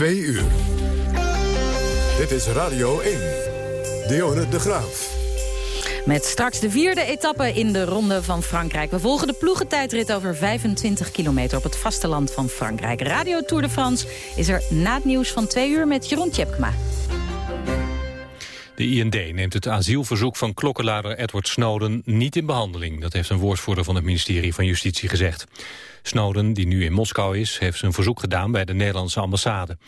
Twee uur. Dit is Radio 1. Dionne de Graaf. Met straks de vierde etappe in de Ronde van Frankrijk. We volgen de ploegentijdrit over 25 kilometer op het vasteland van Frankrijk. Radio Tour de France is er na het nieuws van twee uur met Jeroen Tjepkma. De IND neemt het asielverzoek van klokkenlader Edward Snowden niet in behandeling. Dat heeft een woordvoerder van het ministerie van Justitie gezegd. Snowden, die nu in Moskou is, heeft zijn verzoek gedaan bij de Nederlandse ambassade.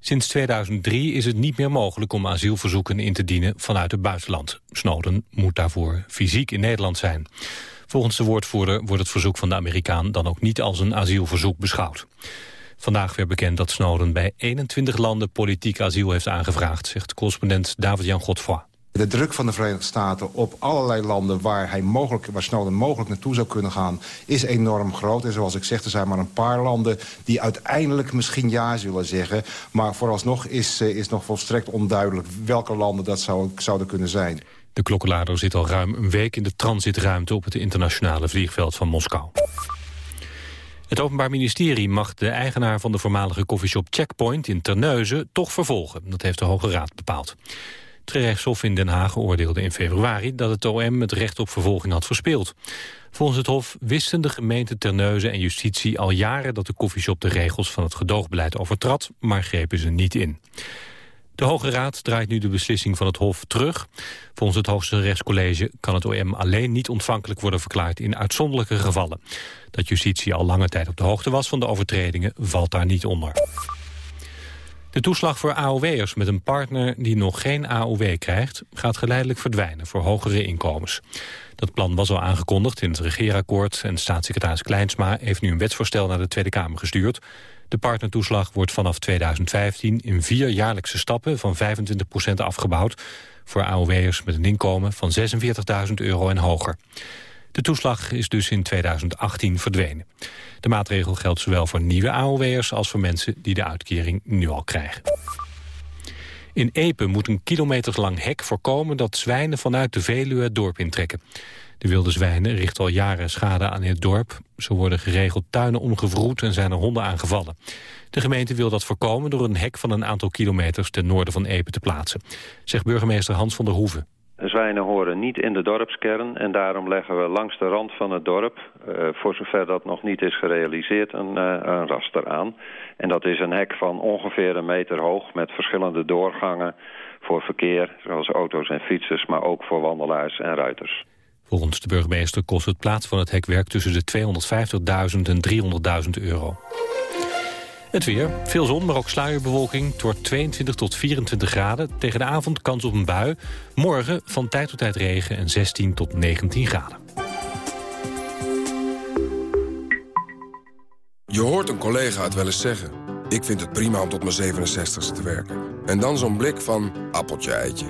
Sinds 2003 is het niet meer mogelijk om asielverzoeken in te dienen vanuit het buitenland. Snowden moet daarvoor fysiek in Nederland zijn. Volgens de woordvoerder wordt het verzoek van de Amerikaan dan ook niet als een asielverzoek beschouwd. Vandaag werd bekend dat Snowden bij 21 landen politiek asiel heeft aangevraagd, zegt correspondent David-Jan Godfroy. De druk van de Verenigde Staten op allerlei landen waar, hij mogelijk, waar Snowden mogelijk naartoe zou kunnen gaan... is enorm groot. En zoals ik zeg, er zijn maar een paar landen die uiteindelijk misschien ja zullen zeggen. Maar vooralsnog is, eh, is nog volstrekt onduidelijk welke landen dat zou, zouden kunnen zijn. De klokkenlader zit al ruim een week in de transitruimte op het internationale vliegveld van Moskou. Het Openbaar Ministerie mag de eigenaar van de voormalige koffieshop Checkpoint in Terneuzen toch vervolgen. Dat heeft de Hoge Raad bepaald. Het gerechtshof in Den Haag oordeelde in februari dat het OM het recht op vervolging had verspeeld. Volgens het Hof wisten de gemeente Terneuzen en justitie al jaren dat de koffieshop de regels van het gedoogbeleid overtrad, maar grepen ze niet in. De Hoge Raad draait nu de beslissing van het Hof terug. Volgens het Hoogste Rechtscollege kan het OM alleen niet ontvankelijk worden verklaard in uitzonderlijke gevallen. Dat justitie al lange tijd op de hoogte was van de overtredingen valt daar niet onder. De toeslag voor AOW'ers met een partner die nog geen AOW krijgt... gaat geleidelijk verdwijnen voor hogere inkomens. Dat plan was al aangekondigd in het regeerakkoord... en staatssecretaris Kleinsma heeft nu een wetsvoorstel naar de Tweede Kamer gestuurd. De partnertoeslag wordt vanaf 2015 in vier jaarlijkse stappen van 25% afgebouwd... voor AOW'ers met een inkomen van 46.000 euro en hoger. De toeslag is dus in 2018 verdwenen. De maatregel geldt zowel voor nieuwe AOW'ers als voor mensen die de uitkering nu al krijgen. In Epen moet een kilometerslang hek voorkomen dat zwijnen vanuit de Veluwe het dorp intrekken. De wilde zwijnen richten al jaren schade aan het dorp. Zo worden geregeld tuinen omgevroed en zijn er honden aangevallen. De gemeente wil dat voorkomen door een hek van een aantal kilometers ten noorden van Epen te plaatsen, zegt burgemeester Hans van der Hoeven. Zwijnen horen niet in de dorpskern en daarom leggen we langs de rand van het dorp, uh, voor zover dat nog niet is gerealiseerd, een, uh, een raster aan. En dat is een hek van ongeveer een meter hoog met verschillende doorgangen voor verkeer, zoals auto's en fietsers, maar ook voor wandelaars en ruiters. Volgens de burgemeester kost het plaats van het hekwerk tussen de 250.000 en 300.000 euro. Het weer. Veel zon, maar ook sluierbewolking. Het wordt 22 tot 24 graden. Tegen de avond kans op een bui. Morgen van tijd tot tijd regen en 16 tot 19 graden. Je hoort een collega het wel eens zeggen. Ik vind het prima om tot mijn 67ste te werken. En dan zo'n blik van appeltje-eitje.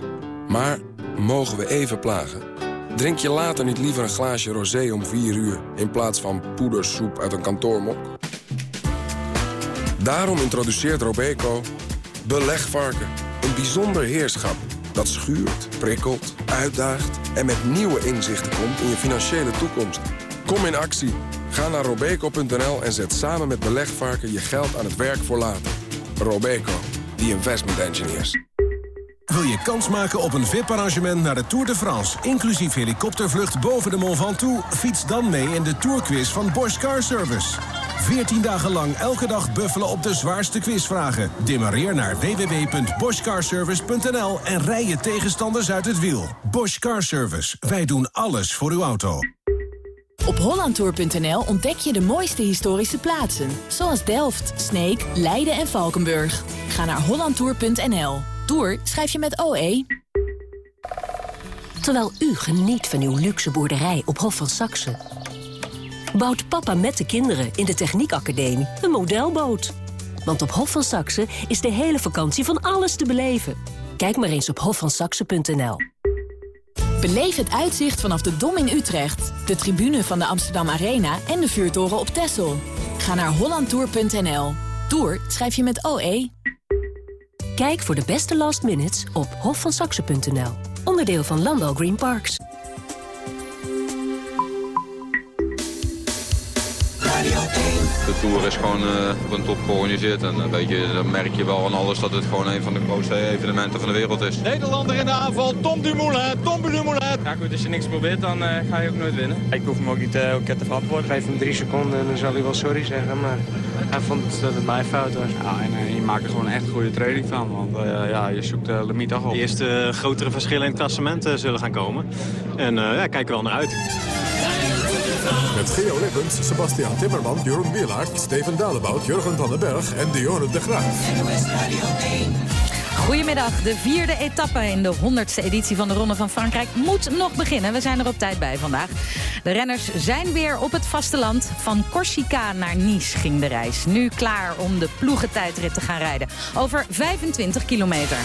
Maar mogen we even plagen? Drink je later niet liever een glaasje rosé om 4 uur... in plaats van poedersoep uit een kantoormok? Daarom introduceert Robeco belegvarken. Een bijzonder heerschap dat schuurt, prikkelt, uitdaagt... en met nieuwe inzichten komt in je financiële toekomst. Kom in actie. Ga naar robeco.nl en zet samen met belegvarken je geld aan het werk voor later. Robeco, the investment engineers. Wil je kans maken op een VIP-arrangement naar de Tour de France... inclusief helikoptervlucht boven de Mont Ventoux? Fiets dan mee in de Tourquiz van Bosch Car Service. 14 dagen lang elke dag buffelen op de zwaarste quizvragen. Demareer naar www.boschcarservice.nl en rij je tegenstanders uit het wiel. Bosch Car Service. Wij doen alles voor uw auto. Op hollandtour.nl ontdek je de mooiste historische plaatsen. Zoals Delft, Sneek, Leiden en Valkenburg. Ga naar hollandtour.nl. Tour schrijf je met OE. Terwijl u geniet van uw luxe boerderij op Hof van Saxe bouwt papa met de kinderen in de Techniekacademie een modelboot. Want op Hof van Saxe is de hele vakantie van alles te beleven. Kijk maar eens op hofvansaxe.nl. Beleef het uitzicht vanaf de Dom in Utrecht, de tribune van de Amsterdam Arena en de vuurtoren op Texel. Ga naar hollandtour.nl. Tour schrijf je met OE. Kijk voor de beste last minutes op hofvansaxe.nl. Onderdeel van Landal Green Parks. Radio 1 de Tour is gewoon op een top georganiseerd. En weet je, dan merk je wel aan alles dat het gewoon een van de grootste evenementen van de wereld is. Nederlander in de aanval, Tom Dumoulin. Tom Dumoulin. Ja goed, als je niks probeert, dan ga je ook nooit winnen. Ik hoef hem ook niet uh, te verantwoorden. Geef hem drie seconden en dan zal hij wel sorry zeggen. Maar hij vond dat het mijn fout was. Ja, en je maakt er gewoon echt goede training van. Want ja, je zoekt de limiet toch op. De eerste grotere verschillen in het klassement zullen gaan komen. En ja, kijken we wel naar uit. Met Geo Lippens, Sebastian Timmerman, Jeroen Wielaert, Steven Dalebout, Jurgen van den Berg en Dionne de Graaf. Goedemiddag, de vierde etappe in de honderdste editie van de Ronde van Frankrijk moet nog beginnen. We zijn er op tijd bij vandaag. De renners zijn weer op het vasteland. Van Corsica naar Nice ging de reis. Nu klaar om de ploegentijdrit te gaan rijden. Over 25 kilometer.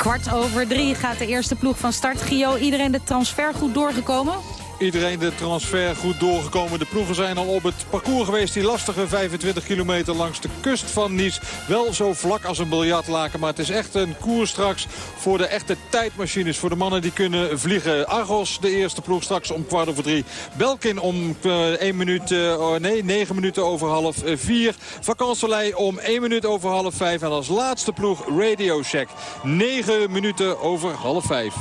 Kwart over drie gaat de eerste ploeg van start. Gio, iedereen de transfer goed doorgekomen? Iedereen de transfer goed doorgekomen. De ploegen zijn al op het parcours geweest. Die lastige 25 kilometer langs de kust van Nice. Wel zo vlak als een biljartlaken. Maar het is echt een koers straks voor de echte tijdmachines. Voor de mannen die kunnen vliegen. Argos, de eerste ploeg straks om kwart over drie. Belkin om uh, 1 minuut, uh, nee, 9 minuten over half 4. Uh, om 1 minuut over half 5. En als laatste ploeg Radio Shack. 9 minuten over half 5.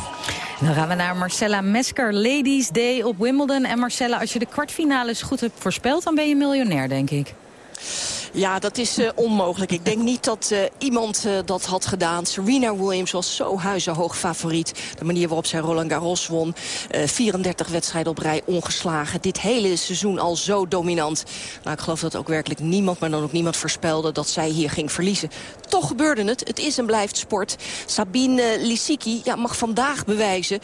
Dan gaan we naar Marcella Mesker, Ladies Day op Wimbledon. En Marcella, als je de kwartfinales goed hebt voorspeld... dan ben je miljonair, denk ik. Ja, dat is uh, onmogelijk. Ik denk niet dat uh, iemand uh, dat had gedaan. Serena Williams was zo huizenhoog favoriet. De manier waarop zij Roland Garros won. 34 wedstrijden op rij ongeslagen. Dit hele seizoen al zo dominant. Nou, ik geloof dat ook werkelijk niemand, maar dan ook niemand voorspelde... dat zij hier ging verliezen. Toch gebeurde het. Het is en blijft sport. Sabine Lisicki ja, mag vandaag bewijzen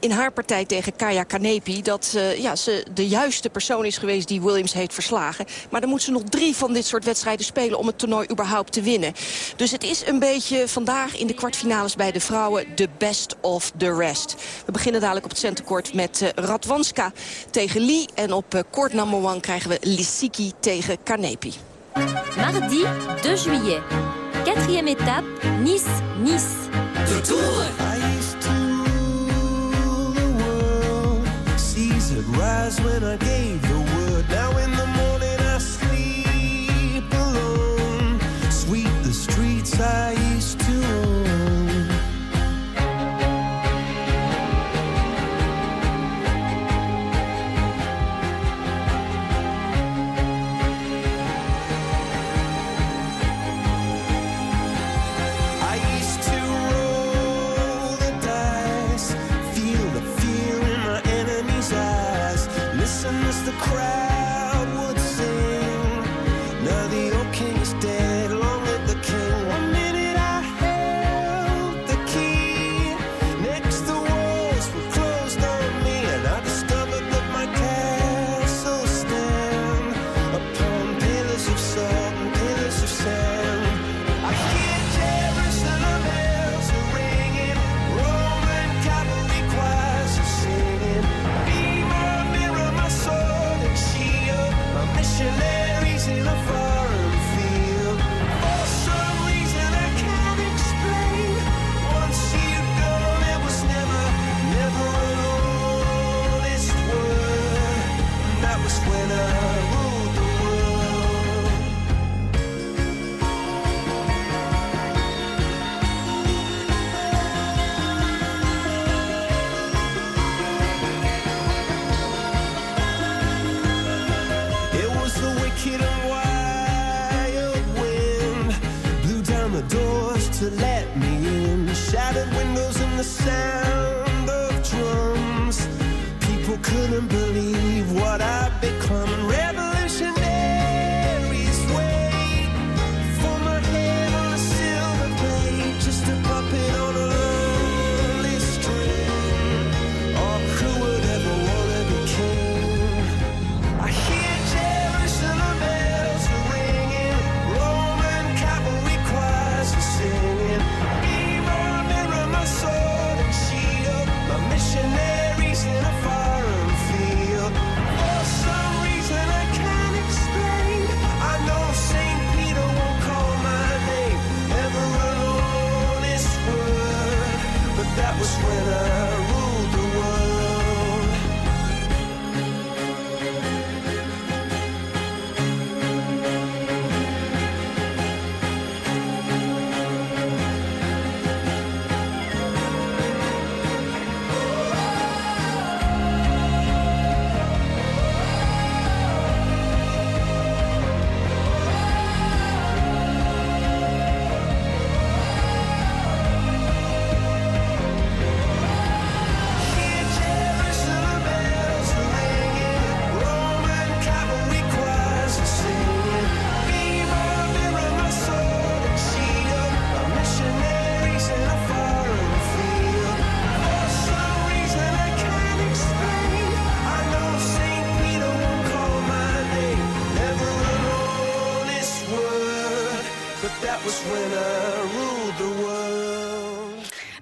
in haar partij tegen Kaya Kanepi... dat ja, ze de juiste persoon is geweest die Williams heeft verslagen. Maar dan moet ze nog drie van dit soort wedstrijden spelen om het toernooi überhaupt te winnen. Dus het is een beetje vandaag in de kwartfinales bij de vrouwen de best of the rest. We beginnen dadelijk op het centercourt met uh, Radwanska tegen Lee. En op uh, court number one krijgen we Lissiki tegen Kanepi. Mardi 2 juillet. Quatrième étape, Nice-Nice. De Tour! rise when I gave the word. Now in the morning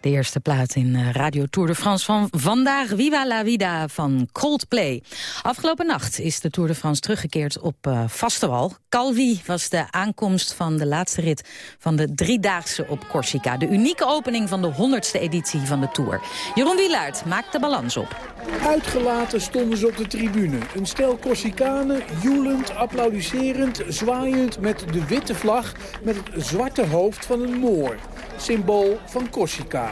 De eerste plaat in eh, Radio Tour de France van vandaag. Viva la vida van Coldplay. Afgelopen nacht is de Tour de France teruggekeerd op uh. Calvi was de aankomst van de laatste rit van de driedaagse op Corsica. De unieke opening van de honderdste editie van de Tour. Jeroen Wielaert maakt de balans op. Uitgelaten stonden ze op de tribune. Een stel Corsicanen, joelend, applaudisserend, zwaaiend met de witte vlag... met het zwarte hoofd van een moor. Symbool van Corsica.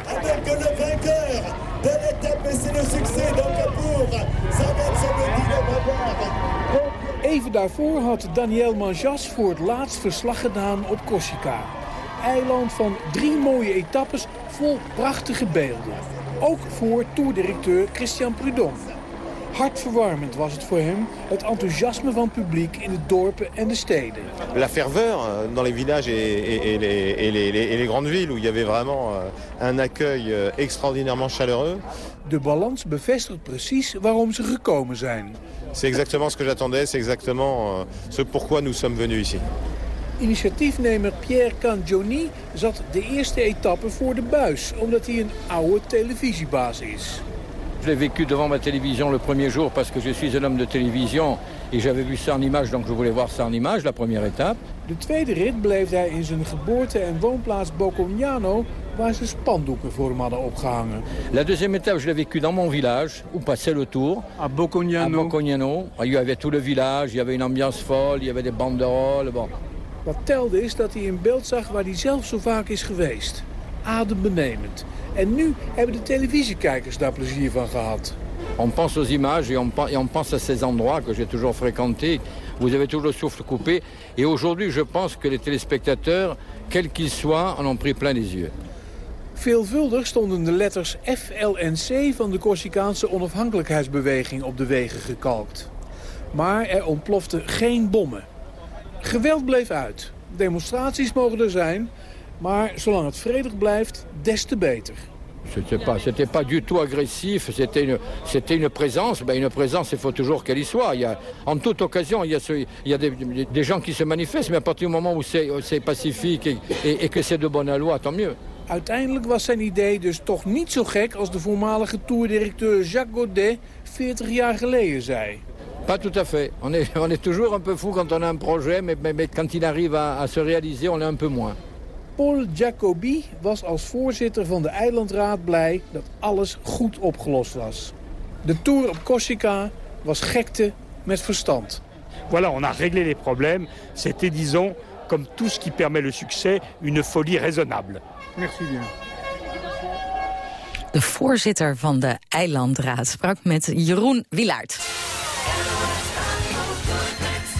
Even daarvoor had Daniel Manjas voor het laatst verslag gedaan op Corsica. Eiland van drie mooie etappes vol prachtige beelden. Ook voor toerdirecteur Christian Prudhomme. Hartverwarmend was het voor hem, het enthousiasme van het publiek in de dorpen en de steden. La ferveur euh, dans les villages et, et, et, les, et, les, et les grandes villes où il y avait vraiment euh, un accueil euh, extraordinairement chaleureux. De balans bevestigt precies waarom ze gekomen zijn. C'est exactement ce que j'attendais, c'est exactement ce pourquoi nous sommes venus ici. Initiatiefnemer Pierre Cangioni zat de eerste etappe voor de buis, omdat hij een oude televisiebaas is. Je l'ai vécu devant ma télévision le premier jour parce que je suis un homme de télévision et j'avais vu ça en image, donc je voulais voir ça en image, la première étape. De tweede rit bleef hij in zijn geboorte- en woonplaats Bocognano, waar ze spandoeken voor hem hadden opgehangen. La deuxième étape, je l'ai vécu dans mon village, où passait le tour. À Bocognano. À Bocognano. Il y avait tout le village, il y avait une ambiance folle, il y avait des banderoles, bon. Wat telde is dat hij een beeld zag waar hij zelf zo vaak is geweest. Adembenemend. En nu hebben de televisiekijkers daar plezier van gehad. On pense aux images et on, et on pense à ces endroits que j'ai toujours fréquentés. Vous avez toujours le souffle coupé. Et aujourd'hui, je pense que les téléspectateurs, quels qu'ils soient, en ont pris plein les yeux. Veelvuldig stonden de letters F, L en C van de Corsicaanse onafhankelijkheidsbeweging op de wegen gekalkt. Maar er ontploften geen bommen. Geweld bleef uit. Demonstraties mogen er zijn, maar zolang het vredig blijft, des te beter. C'était pas, c'était pas du tout agressif, c'était une, c'était une présence. Ben une présence, il faut toujours qu'elle y soit. Il y a, en toute occasion, il y a, ce, il y a des, des, gens qui se manifestent, mais à partir du moment où c'est, c'est pacifique et, et, et que c'est de bonne loi, tant mieux. Uiteindelijk was zijn idee dus toch niet zo gek als de voormalige toerdirecteur Jacques Godet 40 jaar geleden zei. Pas tout à fait. On est, on est toujours un peu fou quand on a un projet, mais, mais, mais quand il arrive à, à se réaliser, on est un peu moins. Paul Jacobi was als voorzitter van de eilandraad blij dat alles goed opgelost was. De tour op Corsica was gekte met verstand. Voilà, on a réglé les problèmes. C'était, disons, comme tout ce qui permet le succès, une folie raisonnable. Merci bien. De voorzitter van de eilandraad sprak met Jeroen Wilaert.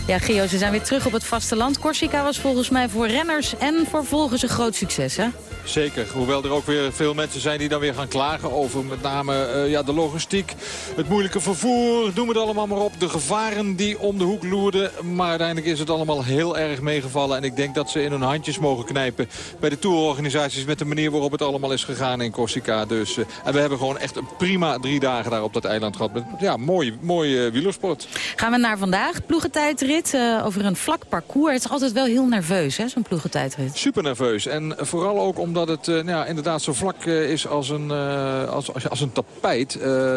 Ja, Gio, ze zijn weer terug op het vasteland. Corsica was volgens mij voor renners en voor volgers een groot succes, hè? Zeker, hoewel er ook weer veel mensen zijn die dan weer gaan klagen over met name uh, ja, de logistiek, het moeilijke vervoer, noem het allemaal maar op. De gevaren die om de hoek loerden, maar uiteindelijk is het allemaal heel erg meegevallen. En ik denk dat ze in hun handjes mogen knijpen bij de tourorganisaties met de manier waarop het allemaal is gegaan in Corsica. Dus, uh, en we hebben gewoon echt een prima drie dagen daar op dat eiland gehad. Met, ja, mooi, mooi uh, wielersport. Gaan we naar vandaag, ploegentijdrit over een vlak parcours. Het is altijd wel heel nerveus, hè, zo'n ploegentijdrit. Super nerveus en vooral ook om omdat het uh, nou ja, inderdaad zo vlak uh, is als een, uh, als, als, als, een tapijt.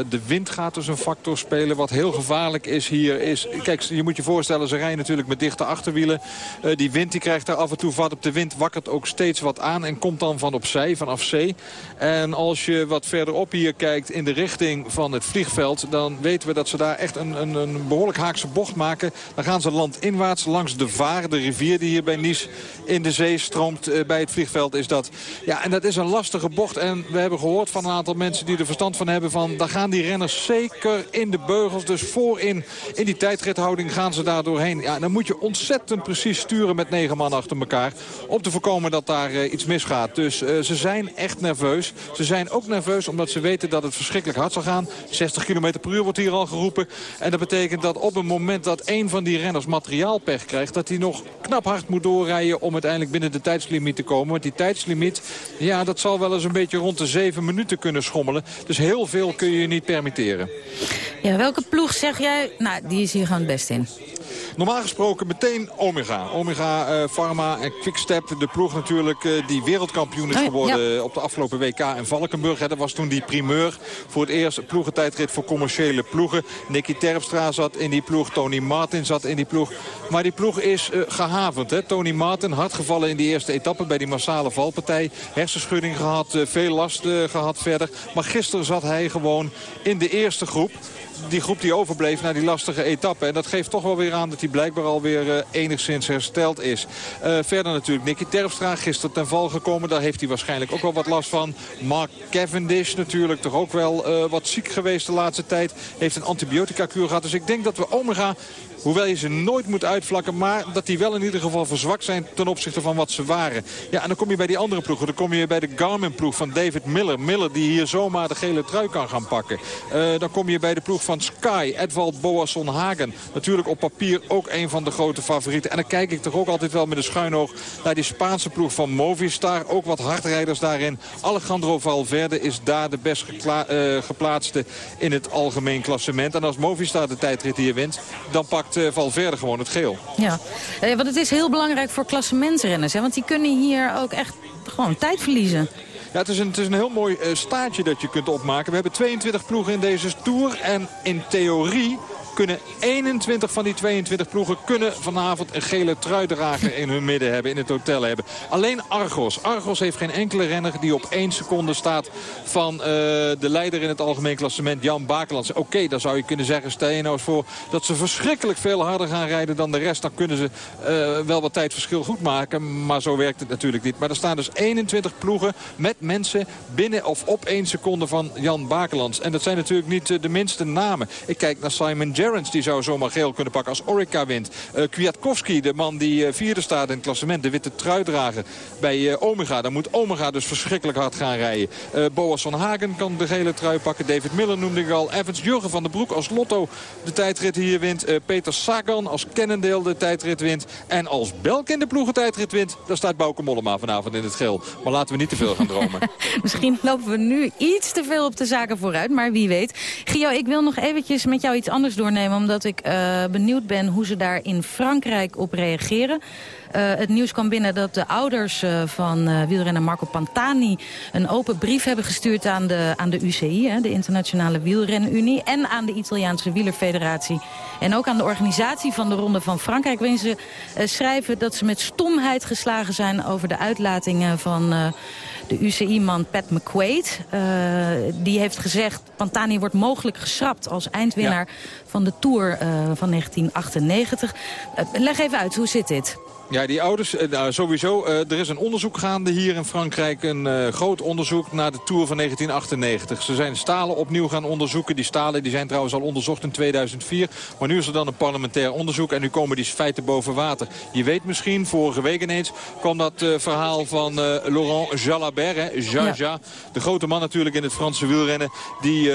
de wind gaat dus een factor spelen. Wat heel gevaarlijk is hier is... Kijk, je moet je voorstellen, ze rijden natuurlijk met dichte achterwielen. die wind die krijgt daar af en toe vat op de wind. Wakkert ook steeds wat aan en komt dan van opzij, vanaf zee. En als je wat verderop hier kijkt in de richting van het vliegveld... dan weten we dat ze daar echt een, een, een behoorlijk haakse bocht maken. Dan gaan ze landinwaarts langs de Vaar, de rivier die hier bij Nice in de zee stroomt. bij het vliegveld is dat... Ja, en dat is een lastige bocht. En we hebben gehoord van een aantal mensen die er verstand van hebben... van daar gaan die renners zeker in de beugels. Dus voorin in die tijdrithouding gaan ze daar doorheen. Ja, dan moet je ontzettend precies sturen met negen man achter elkaar... om te voorkomen dat daar uh, iets misgaat. Dus uh, ze zijn echt nerveus. Ze zijn ook nerveus omdat ze weten dat het verschrikkelijk hard zal gaan. 60 km per uur wordt hier al geroepen. En dat betekent dat op het moment dat een van die renners materiaalpech krijgt... dat hij nog knap hard moet doorrijden om uiteindelijk binnen de tijdslimiet te komen. Want die tijdslimiet ja, dat zal wel eens een beetje rond de zeven minuten kunnen schommelen. Dus heel veel kun je je niet permitteren. Ja, welke ploeg zeg jij? Nou, die is hier gewoon het best in. Normaal gesproken meteen Omega. Omega eh, Pharma en Quickstep, de ploeg natuurlijk eh, die wereldkampioen is Oh ja, geworden op de afgelopen WK in Valkenburg. Hè, dat was toen die primeur voor het eerst ploegentijdrit voor commerciële ploegen. Nicky Terpstra zat in die ploeg, Tony Martin zat in die ploeg. Maar die ploeg is eh, gehavend. Hè. Tony Martin hard gevallen in die eerste etappe bij die massale valpartij. Hersenschudding gehad, eh, veel last eh, gehad verder. Maar gisteren zat hij gewoon in de eerste groep die groep die overbleef na die lastige etappe. En dat geeft toch wel weer aan dat hij blijkbaar alweer uh, enigszins hersteld is. Uh, verder natuurlijk Nicky Terpstra, gisteren ten val gekomen. Daar heeft hij waarschijnlijk ook wel wat last van. Mark Cavendish natuurlijk toch ook wel uh, wat ziek geweest de laatste tijd. Heeft een antibiotica-kuur gehad. Dus ik denk dat we Omega Hoewel je ze nooit moet uitvlakken. Maar dat die wel in ieder geval verzwakt zijn ten opzichte van wat ze waren. Ja, en dan kom je bij die andere ploegen. Dan kom je bij de Garmin-ploeg van David Miller. Miller die hier zomaar de gele trui kan gaan pakken. Uh, dan kom je bij de ploeg van Sky. Edvald Boasson Hagen. Natuurlijk op papier ook een van de grote favorieten. En dan kijk ik toch ook altijd wel met een schuin oog naar die Spaanse ploeg van Movistar. Ook wat hardrijders daarin. Alejandro Valverde is daar de best uh, geplaatste in het algemeen klassement. En als Movistar de tijdrit hier wint, dan pakt pakt uh, Valverde gewoon het geel. Ja, eh, want het is heel belangrijk voor klassementsrenners. Hè? Want die kunnen hier ook echt gewoon tijd verliezen. Ja, het is een, het is een heel mooi uh, staartje dat je kunt opmaken. We hebben 22 ploegen in deze Tour. En in theorie kunnen 21 van die 22 ploegen kunnen vanavond een gele truidrager in hun midden hebben, in het hotel hebben. Alleen Argos. Argos heeft geen enkele renner die op 1 seconde staat van uh, de leider in het algemeen klassement, Jan Bakelands. Oké, okay, dan zou je kunnen zeggen, stel je nou eens voor dat ze verschrikkelijk veel harder gaan rijden dan de rest. Dan kunnen ze uh, wel wat tijdverschil goed maken, maar zo werkt het natuurlijk niet. Maar er staan dus 21 ploegen met mensen binnen of op 1 seconde van Jan Bakelands. En dat zijn natuurlijk niet uh, de minste namen. Ik kijk naar Simon Die zou zomaar geel kunnen pakken als Orica wint. Uh, Kwiatkowski, de man die uh, vierde staat in het klassement, de witte truidrager bij uh, Omega. Dan moet Omega dus verschrikkelijk hard gaan rijden. Boas van Hagen kan de gele trui pakken. David Miller noemde ik al. Evans Jurgen van den Broek als Lotto de tijdrit hier wint. Peter Sagan als Cannondale de tijdrit wint. En als Belk in de ploegentijdrit wint, dan staat Bouke Mollema vanavond in het geel. Maar laten we niet te veel gaan dromen. Misschien lopen we nu iets te veel op de zaken vooruit, maar wie weet. Gio, ik wil nog eventjes met jou iets anders doornemen omdat ik uh, benieuwd ben hoe ze daar in Frankrijk op reageren. Uh, het nieuws kwam binnen dat de ouders uh, van wielrenner Marco Pantani... een open brief hebben gestuurd aan de, aan de UCI, hè, de Internationale Wielrenunie... en aan de Italiaanse Wielerfederatie. En ook aan de organisatie van de Ronde van Frankrijk... waarin ze schrijven dat ze met stomheid geslagen zijn... over de uitlatingen van de UCI-man Pat McQuaid. die heeft gezegd, Pantani wordt mogelijk geschrapt als eindwinnaar... Ja. van de Tour van 1998. leg even uit, hoe zit dit? Ja, die ouders, nou, sowieso. Uh, er is een onderzoek gaande hier in Frankrijk. Een uh, groot onderzoek naar de Tour van 1998. Ze zijn stalen opnieuw gaan onderzoeken. Die stalen die zijn trouwens al onderzocht in 2004. Maar nu is er dan een parlementair onderzoek. En nu komen die feiten boven water. Je weet misschien, vorige week ineens kwam dat uh, verhaal van Laurent Jalabert. Hè, Jaja, ja. de grote man natuurlijk in het Franse wielrennen. Die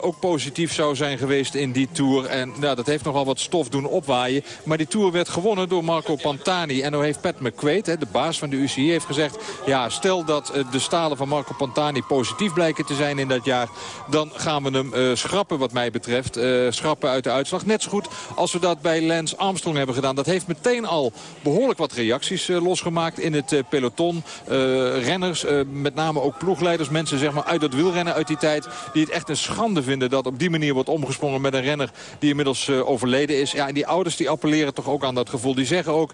ook positief zou zijn geweest in die Tour. En nou, dat heeft nogal wat stof doen opwaaien. Maar die Tour werd gewonnen door Marco Pantani. En nu heeft Pat McQuaid, de baas van de UCI, heeft gezegd... ja, stel dat de stalen van Marco Pantani positief blijken te zijn in dat jaar... dan gaan we hem uh, schrappen wat mij betreft. Uh, schrappen uit de uitslag. Net zo goed als we dat bij Lance Armstrong hebben gedaan. Dat heeft meteen al behoorlijk wat reacties losgemaakt in het peloton. renners, met name ook ploegleiders. Mensen zeg maar, uit dat wielrennen uit die tijd... die het echt een schande vinden dat op die manier wordt omgesprongen... met een renner die inmiddels overleden is. Ja, en die ouders die appelleren toch ook aan dat gevoel. Die zeggen ook...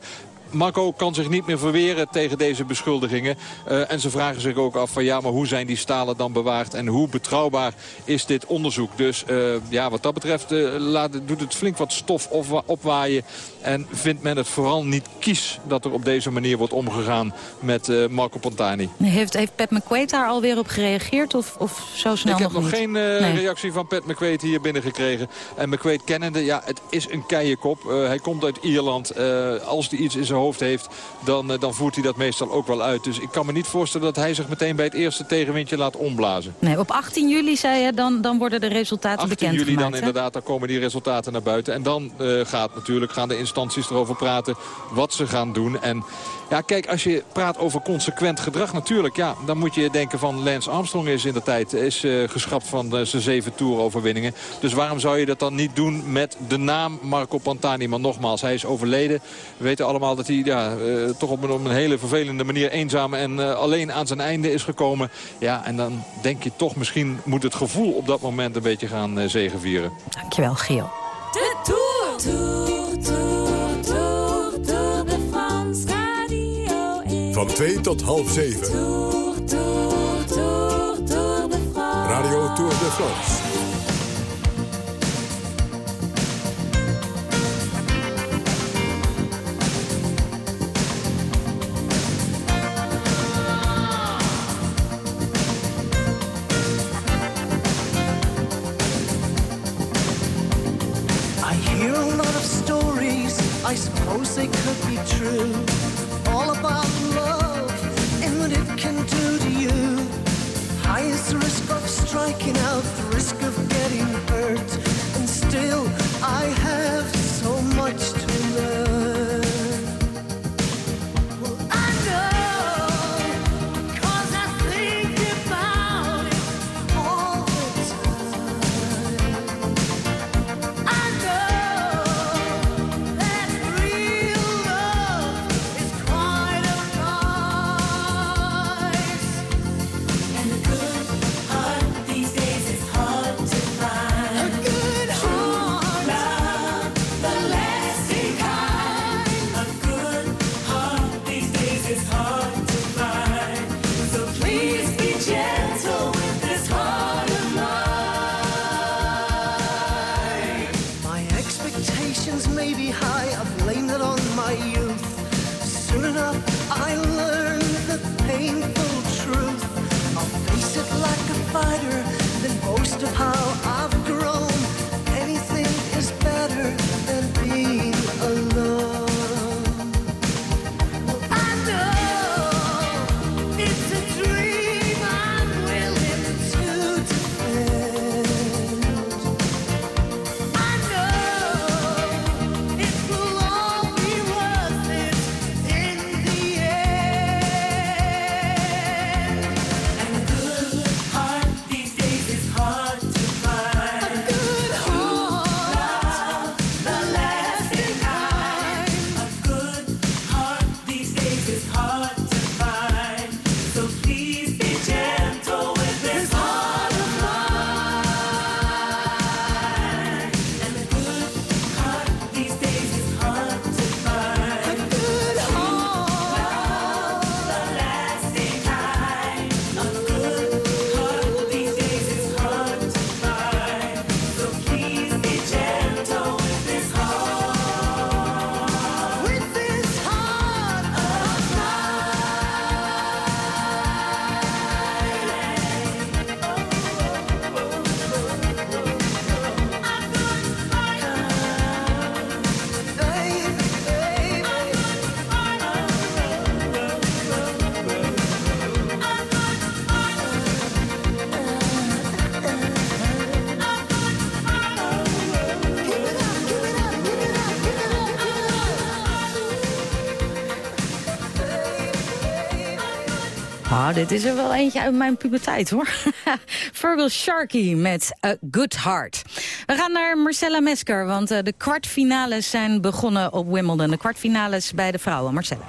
Marco kan zich niet meer verweren tegen deze beschuldigingen. Uh, en ze vragen zich ook af van ja, maar hoe zijn die stalen dan bewaard? En hoe betrouwbaar is dit onderzoek? Dus uh, ja, wat dat betreft uh, laat, doet het flink wat stof opwaaien. En vindt men het vooral niet kies dat er op deze manier wordt omgegaan met Marco Pantani. Heeft, heeft Pat McQuaid daar alweer op gereageerd of, of zo snel Ik heb nog, niet? geen nee. reactie van Pat McQuaid hier binnengekregen. En McQuaid kennende, ja, het is een keienkop. hij komt uit Ierland. als hij iets in zijn hoofd heeft... dan, eh, dan voert hij dat meestal ook wel uit. Dus ik kan me niet voorstellen dat hij zich meteen bij het eerste tegenwindje laat omblazen. Nee, op 18 juli, zei je, dan, dan worden de resultaten 18 bekend juli gemaakt, dan hè? inderdaad, dan komen die resultaten naar buiten. En dan eh, gaat natuurlijk, gaan de instanties erover praten wat ze gaan doen. En ja, kijk, als je praat over consequent gedrag natuurlijk... ja, dan moet je denken van Lance Armstrong is in de tijd is, eh, geschrapt van eh, zijn zeven toeroverwinningen. Dus waarom zou je dat dan niet doen met de naam Marco Pantani? Maar nogmaals, hij is overleden. We weten allemaal dat hij ja, eh, toch op een, op een hele vervelende manier eenzaam en alleen aan zijn einde is gekomen. Ja, en dan denk je toch misschien moet het gevoel op dat moment een beetje gaan zegevieren. Dankjewel, Gio. De. Tour, Tour, Tour, Van 2 tot half 7. Tour, Tour, Tour, Tour de France. Radio Tour de France. I hear a lot of stories, I suppose they could be true. brighter than most of how I've grown. Dit is er wel eentje uit mijn puberteit, hoor. Virgil Sharkey met A Good Heart. We gaan naar Marcella Mesker, want eh, de kwartfinales zijn begonnen op Wimbledon. De kwartfinales bij de vrouwen. Marcella.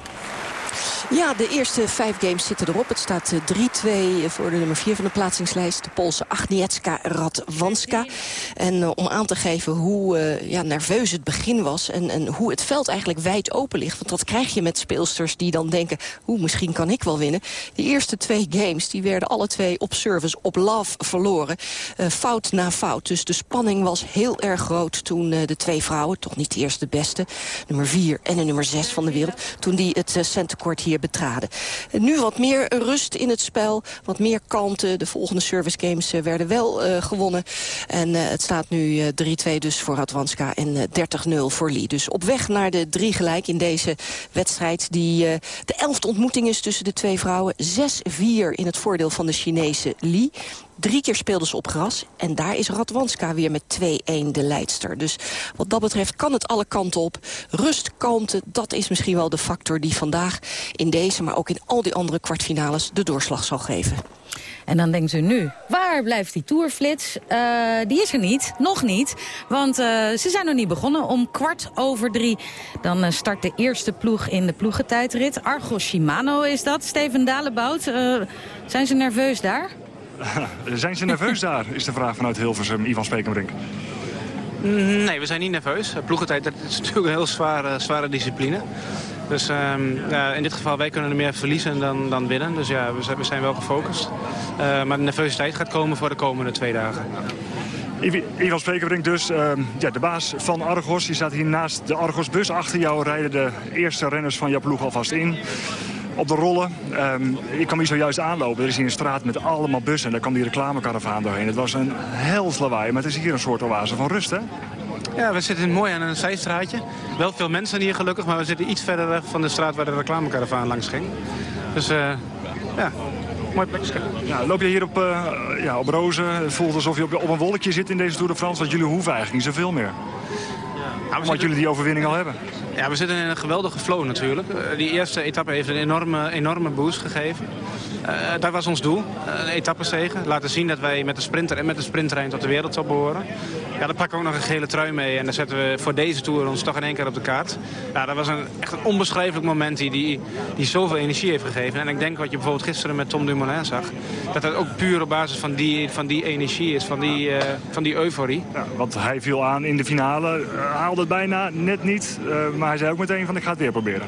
Ja, de eerste vijf games zitten erop. Het staat eh, 3-2 voor de nummer 4 van de plaatsingslijst. De Poolse Agnieszka Radwanska. En eh, om aan te geven hoe eh, ja, nerveus het begin was... En, en hoe het veld eigenlijk wijd open ligt. Want dat krijg je met speelsters die dan denken... hoe misschien kan ik wel winnen. De eerste twee games die werden alle twee op service, op love verloren. Eh, fout na fout. Dus de spanning was heel erg groot toen eh, de twee vrouwen... toch niet de eerste de beste, nummer 4 en de nummer 6 van de wereld... toen die het centercourt hier betraden. En nu wat meer rust in het spel, wat meer kalmte. De volgende service games eh, werden wel uh, gewonnen. En uh, het staat nu 3-2 dus voor Radwanska en 30-0 voor Lee. Dus op weg naar de drie gelijk in deze wedstrijd... die de elfde ontmoeting is tussen de twee vrouwen. 6-4 in het voordeel van de Chinese Lee. Drie keer speelden ze op gras. En daar is Radwanska weer met 2-1 de leidster. Dus wat dat betreft kan het alle kanten op. Rust, kalmte, dat is misschien wel de factor die vandaag in deze... maar ook in al die andere kwartfinales de doorslag zal geven. En dan denkt u nu, waar blijft die tourflits? Uh, die is er niet, nog niet. Want uh, ze zijn nog niet begonnen. Om kwart over drie dan uh, start de eerste ploeg in de ploegentijdrit. Argos Shimano is dat. Steven Dalebout, zijn ze nerveus daar? zijn ze nerveus daar, is de vraag vanuit Hilversum, Ivan Spekenbrink. Nee, we zijn niet nerveus. Ploegentijd dat is natuurlijk een heel zware, zware discipline. Dus um, uh, in dit geval, wij kunnen er meer verliezen dan, dan winnen. Dus ja, we, we zijn wel gefocust. Uh, maar de nervositeit gaat komen voor de komende twee dagen. Ivan Spekerbrink dus, uh, ja, de baas van Argos. Je staat hier naast de Argos-bus. Achter jou rijden de eerste renners van jouw ploeg alvast in op de rollen. Um, ik kwam hier zojuist aanlopen. Er is hier een straat met allemaal bussen. En daar kwam die reclamekaravaan doorheen. Het was een hels lawaai, maar het is hier een soort oase van rust, hè? Ja, we zitten mooi aan een zijstraatje. Wel veel mensen hier gelukkig, maar we zitten iets verder weg van de straat waar de reclamekaravaan langs ging. Dus uh, ja, mooi plekje. Ja, loop je hier op, uh, ja, op rozen? Het voelt alsof je op, op, een wolkje zit in deze Tour de France. Want jullie hoeven eigenlijk niet zoveel meer. Ja, Omdat jullie die overwinning al hebben. Ja, we zitten in een geweldige flow natuurlijk. Uh, die eerste etappe heeft een enorme, enorme boost gegeven. Uh, dat was ons doel, een etappezege. Laten zien dat wij met de sprinter en met de sprinterrein tot de wereld behoren. Ja, dan pakken we ook nog een gele trui mee. En dan zetten we voor deze Tour ons toch in één keer op de kaart. Ja, dat was een, echt een onbeschrijfelijk moment die, die, die zoveel energie heeft gegeven. En ik denk wat je bijvoorbeeld gisteren met Tom Dumoulin zag... dat dat ook puur op basis van die, van die energie is, van die, uh, van die euforie. Ja, want hij viel aan in de finale, haalde het bijna net niet. Maar hij zei ook meteen van ik ga het weer proberen.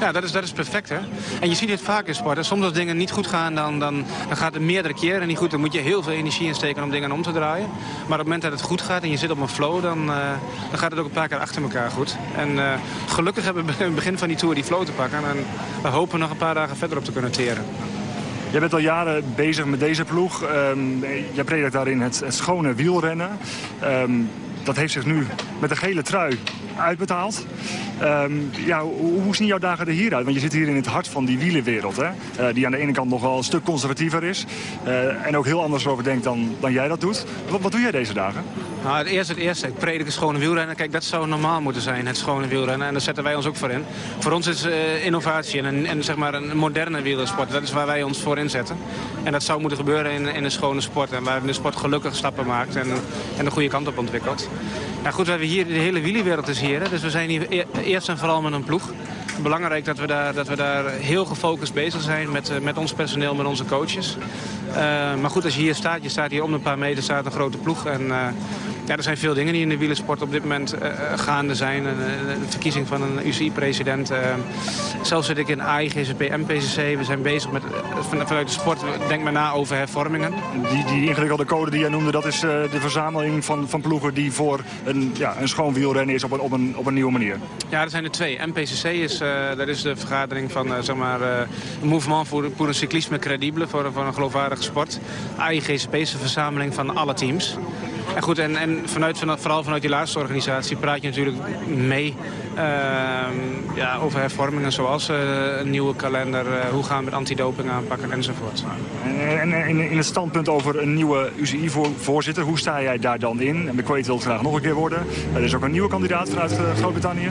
Ja, dat is, dat is perfect, hè. En je ziet dit vaak in sport. Soms als dingen niet goed gaan, dan, dan, dan gaat het meerdere keren niet goed. Dan moet je heel veel energie insteken om dingen om te draaien. Maar op het moment dat het goed gaat en je zit op een flow, dan, uh, dan gaat het ook een paar keer achter elkaar goed. En uh, gelukkig hebben we in het begin van die Tour die flow te pakken. En we hopen nog een paar dagen verder op te kunnen teren. Jij bent al jaren bezig met deze ploeg. Um, jij predikt daarin het, schone wielrennen. Um, dat heeft zich nu met een gele trui uitbetaald. Um, ja, hoe, hoe zien jouw dagen er hier uit? Want je zit hier in het hart van die wielenwereld. Hè? Uh, die aan de ene kant nog wel een stuk conservatiever is. Uh, en ook heel anders over denkt dan, dan jij dat doet. Wat, wat doe jij deze dagen? Nou, het eerste, het eerste. Ik predik het schone wielrennen. Kijk, dat zou normaal moeten zijn, het schone wielrennen. En daar zetten wij ons ook voor in. Voor ons is uh, innovatie en, een, en zeg maar een moderne wielersport. Dat is waar wij ons voor inzetten. En dat zou moeten gebeuren in, in een schone sport. En waar de sport gelukkig stappen maakt en, en de goede kant op ontwikkelt. Ja, goed, we hebben hier de hele wielerwereld is hier. Hè? Dus we zijn hier eerst en vooral met een ploeg. Belangrijk dat we daar, dat we daar heel gefocust bezig zijn met, met ons personeel, met onze coaches. Uh, maar goed, als je hier staat, je staat hier om een paar meter, staat een grote ploeg. En uh, ja, er zijn veel dingen die in de wielersport op dit moment uh, gaande zijn. Een, een verkiezing van een UCI-president. zelfs zit ik in AI, GCP en PCC. We zijn bezig met, vanuit de sport, denk maar na over hervormingen. Die, die ingewikkelde code die jij noemde, dat is de verzameling van, van ploegen die voor een, ja, een schoon wielrennen is op een, op, een, op een nieuwe manier. Ja, er zijn er twee. MPCC is, dat is de vergadering van zeg maar, een mouvement voor, voor een cyclisme credibele, voor, voor een geloofwaardige sport. AIGCP is een verzameling van alle teams. En goed, en, en vanuit, vooral vanuit die laatste organisatie praat je natuurlijk mee ja, over hervormingen zoals uh, een nieuwe kalender, uh, hoe gaan we met antidoping aanpakken enzovoort. En, en in, het standpunt over een nieuwe UCI-voorzitter, hoe sta jij daar dan in? En McQuaid wil graag nog een keer worden. Er is ook een nieuwe kandidaat vanuit Groot-Brittannië.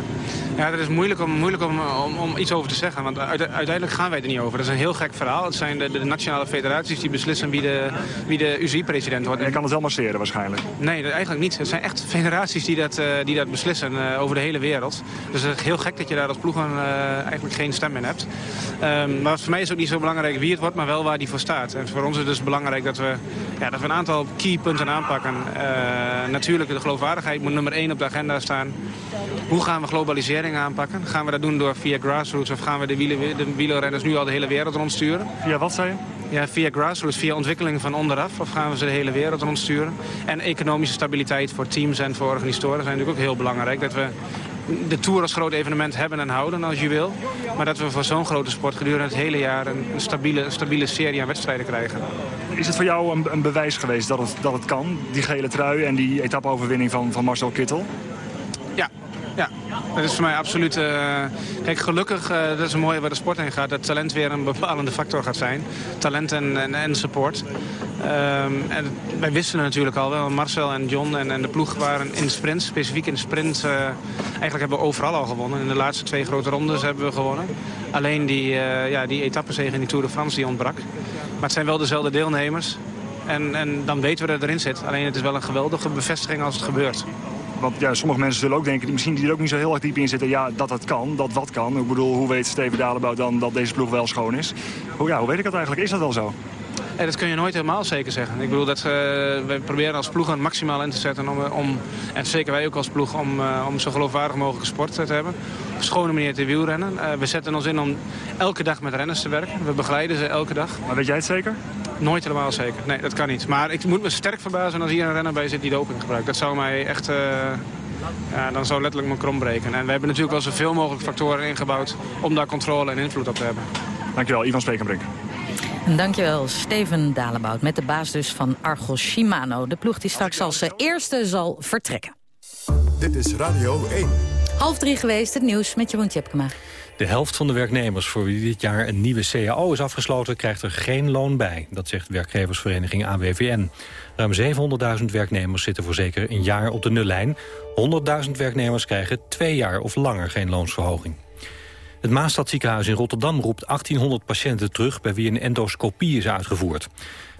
Ja, dat is moeilijk om, moeilijk om, om, om iets over te zeggen, want uiteindelijk gaan wij er niet over. Dat is een heel gek verhaal. Het zijn de, de nationale federaties die beslissen wie de, wie de UCI-president wordt. En je kan het wel masseren waarschijnlijk. Nee, eigenlijk niet. Het zijn echt federaties die dat, die dat beslissen over de hele wereld. Dus het is heel gek dat je daar als ploeg uh, eigenlijk geen stem in hebt. Um, maar voor mij is het ook niet zo belangrijk wie het wordt, maar wel waar die voor staat. En voor ons is het dus belangrijk dat we, ja, dat we een aantal keypunten aanpakken. natuurlijk, de geloofwaardigheid moet nummer één op de agenda staan. Hoe gaan we globalisering aanpakken? Gaan we dat doen door via grassroots of gaan we de, wielen, de wielerrenners nu al de hele wereld rondsturen? Via wat zei je? Ja, via grassroots, via ontwikkeling van onderaf. Of gaan we ze de hele wereld rondsturen? En economische stabiliteit voor teams en voor organisatoren zijn natuurlijk ook heel belangrijk. Dat we de Tour als groot evenement hebben en houden als je wil. Maar dat we voor zo'n grote sport gedurende het hele jaar een, stabiele, stabiele serie aan wedstrijden krijgen. Is het voor jou een, een bewijs geweest dat het, dat het kan, die gele trui en die etappeoverwinning van, van Marcel Kittel? Ja, dat is voor mij absoluut... eh, kijk, gelukkig, eh, dat is een mooie waar de sport heen gaat... dat talent weer een bepalende factor gaat zijn. Talent en, en, en support. Ehm, en wij wisten natuurlijk al wel. Marcel en John en, en de ploeg waren in sprint, specifiek in de sprint... eh, eigenlijk hebben we overal al gewonnen. In de laatste twee grote rondes hebben we gewonnen. Alleen die, ja, die in die Tour de France die ontbrak. Maar het zijn wel dezelfde deelnemers. En, en dan weten we dat erin zit. Alleen het is wel een geweldige bevestiging als het gebeurt. Want ja, sommige mensen zullen ook denken, die misschien die er ook niet zo heel erg diep in zitten... ja, dat het kan, dat wat kan. Ik bedoel, hoe weet Steven Dalebout dan dat deze ploeg wel schoon is? Hoe, ja, hoe weet ik dat eigenlijk? Is dat wel zo? En dat kun je nooit helemaal zeker zeggen. Ik bedoel, dat, eh, we proberen als ploeg het maximaal in te zetten. Om, eh, om, en zeker wij ook als ploeg om, eh, om zo geloofwaardig mogelijke sport te hebben. Op een schone manier te wielrennen. We zetten ons in om elke dag met renners te werken. We begeleiden ze elke dag. Maar weet jij het zeker? Nooit helemaal zeker. Nee, dat kan niet. Maar ik moet me sterk verbazen als hier een renner bij zit die doping gebruikt. Dat zou mij echt... ja, dan zou letterlijk mijn krom breken. En we hebben natuurlijk wel zoveel mogelijk factoren ingebouwd... om daar controle en invloed op te hebben. Dankjewel, Ivan Spekenbrink. En dankjewel, Steven Dalebout, met de baas dus van Argos Shimano. De ploeg die straks als eh, eerste zal vertrekken. Dit is Radio 1. Half drie geweest, het nieuws met Jeroen Tjepkema. De helft van de werknemers voor wie dit jaar een nieuwe CAO is afgesloten... krijgt er geen loon bij, dat zegt werkgeversvereniging AWVN. Ruim 700.000 werknemers zitten voor zeker een jaar op de nullijn. 100.000 werknemers krijgen twee jaar of langer geen loonsverhoging. Het Maastadziekenhuis in Rotterdam roept 1800 patiënten terug... bij wie een endoscopie is uitgevoerd.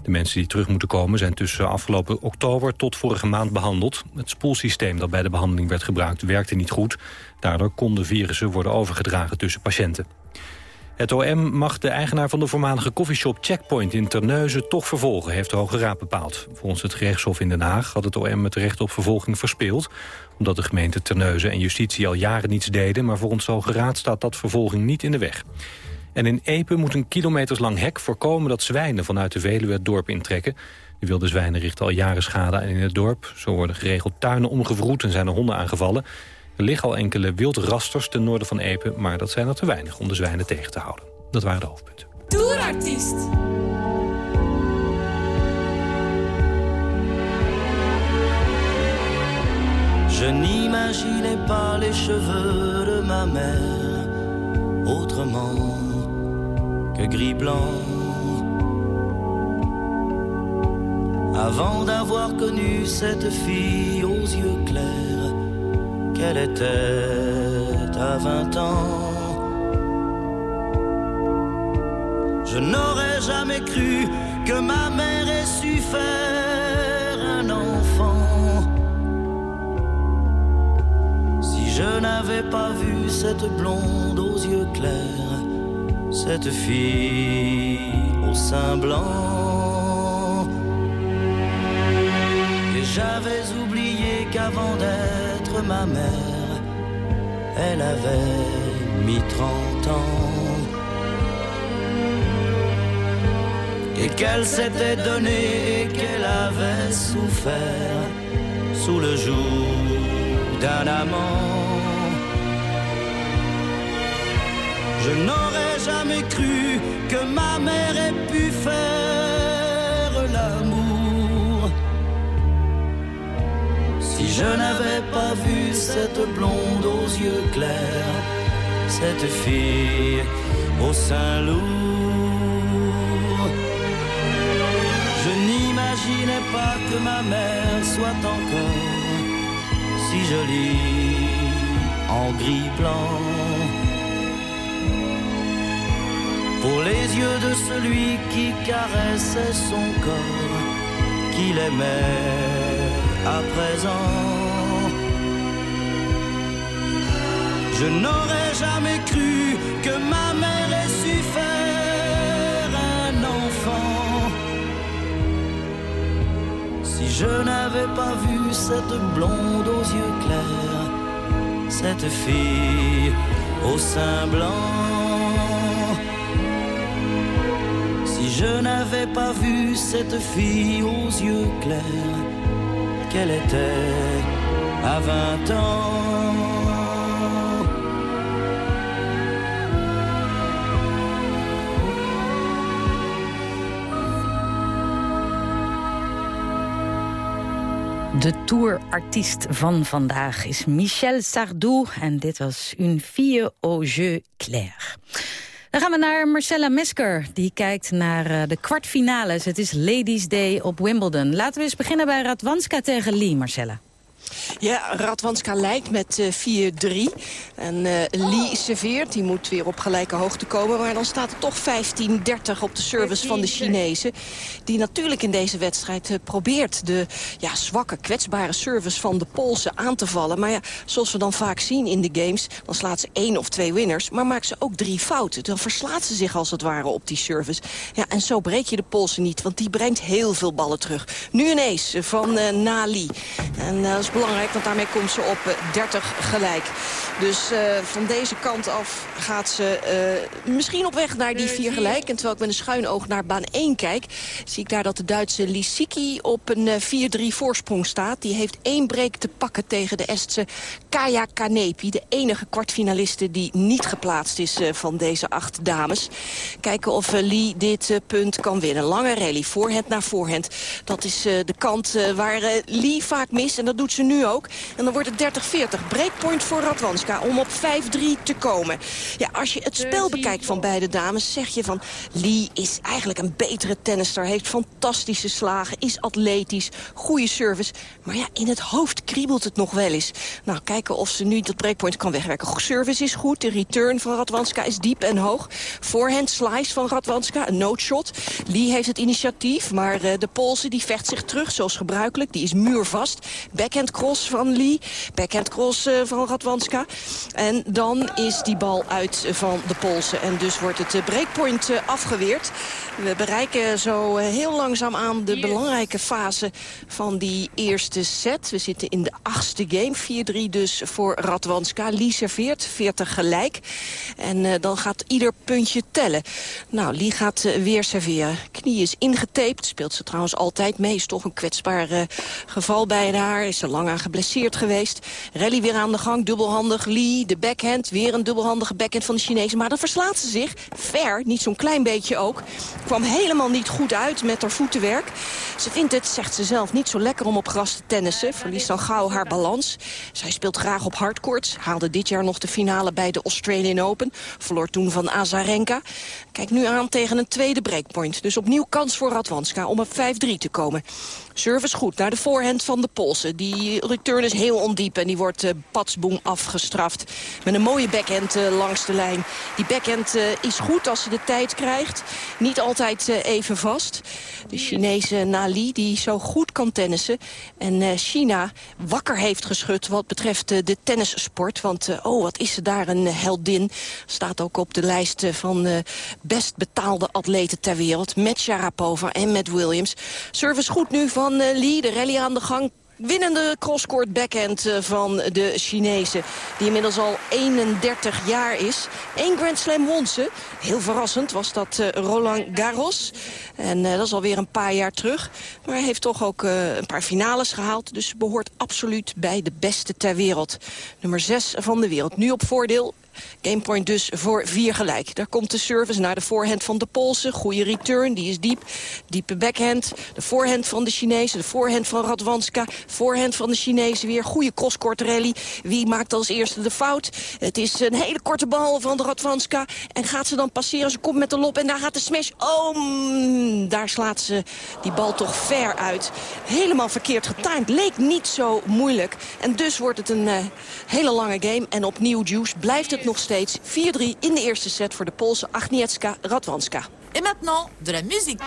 De mensen die terug moeten komen zijn tussen afgelopen oktober tot vorige maand behandeld. Het spoelsysteem dat bij de behandeling werd gebruikt werkte niet goed. Daardoor konden virussen worden overgedragen tussen patiënten. Het OM mag de eigenaar van de voormalige koffieshop Checkpoint in Terneuzen toch vervolgen, heeft de Hoge Raad bepaald. Volgens het gerechtshof in Den Haag had het OM het recht op vervolging verspeeld, omdat de gemeente Terneuzen en justitie al jaren niets deden, maar volgens de Hoge Raad staat dat vervolging niet in de weg. En in Epe moet een kilometerslang hek voorkomen dat zwijnen vanuit de Veluwe het dorp intrekken. De wilde zwijnen richten al jaren schade aan in het dorp. Zo worden geregeld tuinen omgevroed en zijn er honden aangevallen. Er liggen al enkele wildrasters ten noorden van Epe, maar dat zijn er te weinig om de zwijnen tegen te houden. Dat waren de hoofdpunten. Tourartiest. Je n'imaginais pas les cheveux de ma mère autrement que gris-blanc. Avant d'avoir connu cette fille aux yeux clairs, qu'elle était à vingt ans. Je n'aurais jamais cru que ma mère ait su faire un enfant. Si je n'avais pas vu cette blonde aux yeux clairs, cette fille au sein blanc. Et j'avais oublié qu'avant d'être ma mère, elle avait mis trente ans. Et qu'elle s'était donnée et qu'elle avait souffert sous le joug d'un amant. Je n'aurais jamais cru que ma mère ait pu faire je n'avais pas vu cette blonde aux yeux clairs, cette fille au sein lourd. Je n'imaginais pas que ma mère soit encore si jolie en gris blanc. Pour les yeux de celui qui caressait son corps, qu'il aimait à présent. Je n'aurais jamais cru que ma mère ait su faire un enfant. Si je n'avais pas vu cette blonde aux yeux clairs, cette fille au sein blanc. Si je n'avais pas vu cette fille aux yeux clairs, qu'elle était à vingt ans. De tourartiest van vandaag is Michel Sardou en dit was Une fille au jeu clair. Dan gaan we naar Marcella Mesker, die kijkt naar uh, de kwartfinales. Het is Ladies Day op Wimbledon. Laten we eens beginnen bij Radwanska tegen Lee, Marcella. Ja, Radwanska leidt met uh, 4-3. En uh, Lee serveert, die moet weer op gelijke hoogte komen. Maar dan staat het toch 15-30 op de service van de Chinezen. Die natuurlijk in deze wedstrijd uh, probeert de ja, zwakke, kwetsbare service van de Poolse aan te vallen. Maar ja, zoals we dan vaak zien in de games, dan slaat ze één of twee winners. Maar maakt ze ook drie fouten. Dan verslaat ze zich als het ware op die service. Ja, en zo breek je de Poolse niet, want die brengt heel veel ballen terug. Nu een ace van Nali. En belangrijk, want daarmee komt ze op 30 gelijk. Dus uh, van deze kant af gaat ze uh, misschien op weg naar die vier gelijk. En terwijl ik met een schuin oog naar baan 1 kijk... zie ik daar dat de Duitse Lisicki op een uh, 4-3 voorsprong staat. Die heeft één break te pakken tegen de Estse Kaya Kanepi. De enige kwartfinaliste die niet geplaatst is van deze acht dames. Kijken of Lee dit punt kan winnen. Lange rally, voorhand naar voorhand. Dat is de kant waar Lee vaak mist. En dat doet ze nu ook. En dan wordt het 30-40. Breakpoint voor Radwanska om op 5-3 te komen. Ja, als je het spel bekijkt van beide dames, zeg je van... Lee is eigenlijk een betere tennister. Heeft fantastische slagen, is atletisch, goede service. Maar ja, in het hoofd kriebelt het nog wel eens. Nou, kijken of ze nu dat breakpoint kan wegwerken. Service is goed, de return van Radwanska is diep en hoog. Voorhand slice van Radwanska, een noodshot. Lee heeft het initiatief, maar uh, de Poolse die vecht zich terug, zoals gebruikelijk. Die is muurvast. Backhand cross van Lee, backhand cross uh, van Radwanska. En dan is die bal uit van de Poolse. En dus wordt het breakpoint afgeweerd. We bereiken zo heel langzaam aan de belangrijke fase van die eerste set. We zitten in de achtste game. 4-3 dus voor Radwanska. Lee serveert, 40 gelijk. En uh, dan gaat ieder puntje tellen. Nou, Lee gaat uh, weer serveren. Knie is ingetaped. Speelt ze trouwens altijd mee. Is toch een kwetsbaar uh, geval bij haar. Is ze lang aan geblesseerd geweest. Rally weer aan de gang. Dubbelhandig. Lee, de backhand. Weer een dubbelhandige backhand van de Chinezen. Maar dan verslaat ze zich. Ver, niet zo'n klein beetje ook. Kwam helemaal niet goed uit met haar voetenwerk. Ze vindt het, zegt ze zelf, niet zo lekker om op gras te tennissen. Verliest dan gauw haar balans. Zij speelt graag op hardcourts. Haalde dit jaar nog de finale bij de Australian Open. Verloor toen van Azarenka. Kijk nu aan tegen een tweede breakpoint. Dus opnieuw kans voor Radwanska om op 5-3 te komen. Service goed naar de voorhand van de Polsen. Die return is heel ondiep en die wordt uh, afgestraft. Met een mooie backhand uh, langs de lijn. Die backhand uh, is goed als ze de tijd krijgt. Niet altijd even vast. De Chinese Nali die zo goed kan tennissen. En China wakker heeft geschud wat betreft de tennissport. Want oh, wat is ze daar een heldin. Staat ook op de lijst van best betaalde atleten ter wereld. Met Sharapova en met Williams. Service goed nu van van Lee. De rally aan de gang. Winnende crosscourt backhand van de Chinezen. Die inmiddels al 31 jaar is. Eén Grand Slam won ze. Heel verrassend was dat Roland Garros. En dat is alweer een paar jaar terug. Maar hij heeft toch ook een paar finales gehaald. Dus behoort absoluut bij de beste ter wereld. Nummer 6 van de wereld. Nu op voordeel Gamepoint dus voor vier gelijk. Daar komt de service naar de voorhand van de Poolse. Goede return, die is diep. Diepe backhand. De voorhand van de Chinezen. De voorhand van Radwanska. Voorhand van de Chinezen weer. Goede crosskort rally. Wie maakt als eerste de fout? Het is een hele korte bal van de Radwanska. En gaat ze dan passeren? Ze komt met de lop en daar gaat de smash. Oh, daar slaat ze die bal toch ver uit. Helemaal verkeerd getimed. Leek niet zo moeilijk. En dus wordt het een uh, hele lange game. En opnieuw Juice blijft het nog steeds 4-3 in de eerste set voor de Poolse Agnieszka Radwanska. Et maintenant, de la musique.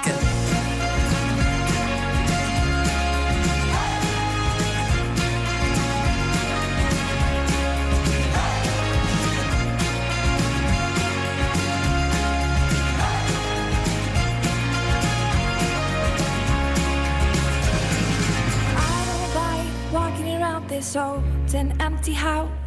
this old and empty house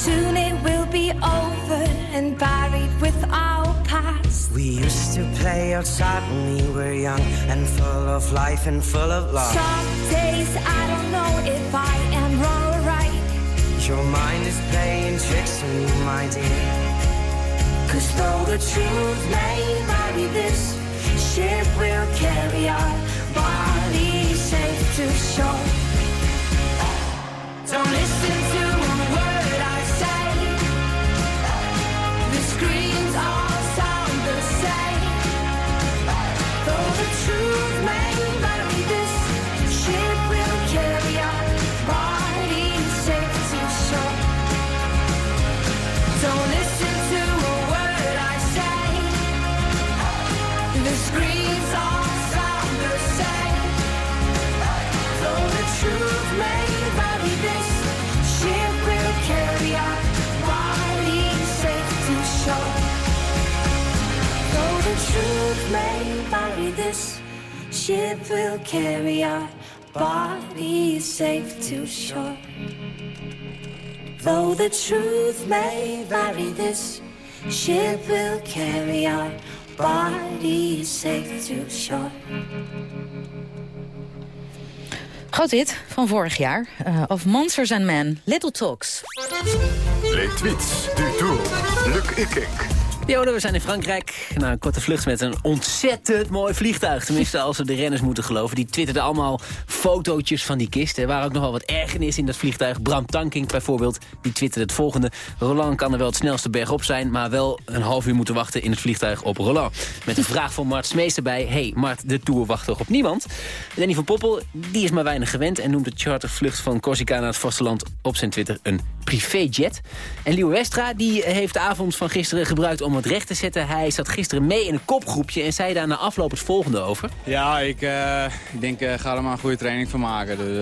Soon it will be over and buried with our past. We used to play outside when we were young and full of life and full of love. Some days I don't know if I am wrong or right. Your mind is playing tricks on you, my dear. Cause though the truth may vary, this ship will carry our bodies safe to shore. Don't listen safe to shore. Though the truth may vary, this ship will carry our bodies safe to shore. Groot hit van vorig jaar. eh, of Monsters and Men, Little Talks. Les tweets du tour. Luc Ikink. Jode, we zijn in Frankrijk. Na een korte vlucht met een ontzettend mooi vliegtuig. Tenminste, als we de renners moeten geloven. Die twitterden allemaal fotootjes van die kist. Er waren ook nog wel wat ergernis in dat vliegtuig. Bram Tankink bijvoorbeeld, die twitterde het volgende. Roland kan er wel het snelste bergop zijn... maar wel een half uur moeten wachten in het vliegtuig op Roland. Met een vraag van Mart Smees erbij. hey, Mart, de Tour wacht toch op niemand? Danny van Poppel, die is maar weinig gewend... en noemt de chartervlucht van Corsica naar het vasteland op zijn Twitter een privéjet. En Leo Westra, die heeft de avond van gisteren gebruikt om het recht te zetten. Hij zat gisteren mee in een kopgroepje en zei daar na afloop het volgende over. Ja, ik, eh, ik denk, eh ga er maar een goede training van maken. Dus,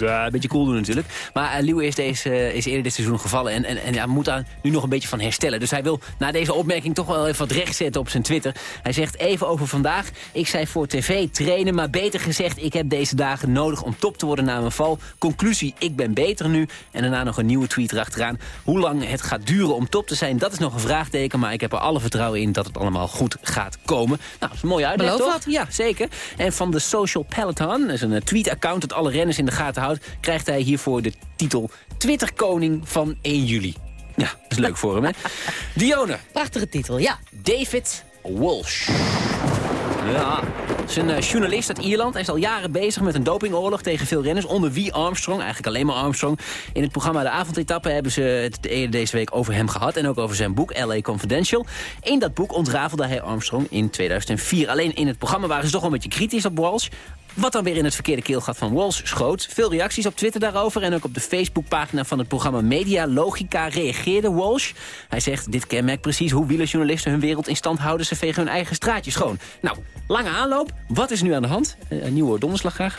eh, ja, een beetje cool doen natuurlijk. Maar uh, Leeuw is, deze, is eerder dit seizoen gevallen en, en, en ja, moet daar nu nog een beetje van herstellen. Dus hij wil na deze opmerking toch wel even wat recht zetten op zijn Twitter. Hij zegt even over vandaag. Ik zei voor tv trainen, maar beter gezegd... ik heb deze dagen nodig om top te worden na mijn val. Conclusie, ik ben beter nu. En daarna nog een nieuwe tweet erachteraan. Hoe lang het gaat duren om top te zijn, dat is nog een vraagteken. Maar ik heb er alle vertrouwen in dat het allemaal goed gaat komen. Nou, dat is een mooie uitleg, Beloof toch? wat. Ja, zeker. En van de Social Peloton, dat is een eh, tweet-account dat alle renners in de gaten houdt... krijgt hij hiervoor de titel Twitterkoning van 1 juli. Ja, dat is leuk voor hem, hè? Dione. Prachtige titel, ja. David Walsh. Ja, is een eh, journalist uit Ierland. Hij is al jaren bezig met een dopingoorlog tegen veel renners. Onder wie Armstrong, eigenlijk alleen maar Armstrong. In het programma De Avondetappe hebben ze het eerder deze week over hem gehad. En ook over zijn boek LA Confidential. In dat boek ontrafelde hij Armstrong in 2004. Alleen in het programma waren ze toch wel een beetje kritisch op Walsh. Wat dan weer in het verkeerde keelgat van Walsh schoot. Veel reacties op Twitter daarover. En ook op de Facebookpagina van het programma Media Logica reageerde Walsh. Hij zegt, dit kenmerkt precies hoe wielerjournalisten hun wereld in stand houden. Ze vegen hun eigen straatje schoon. Nou, lange aanloop. Wat is nu aan de hand? Eh, een nieuwe donderslag graag.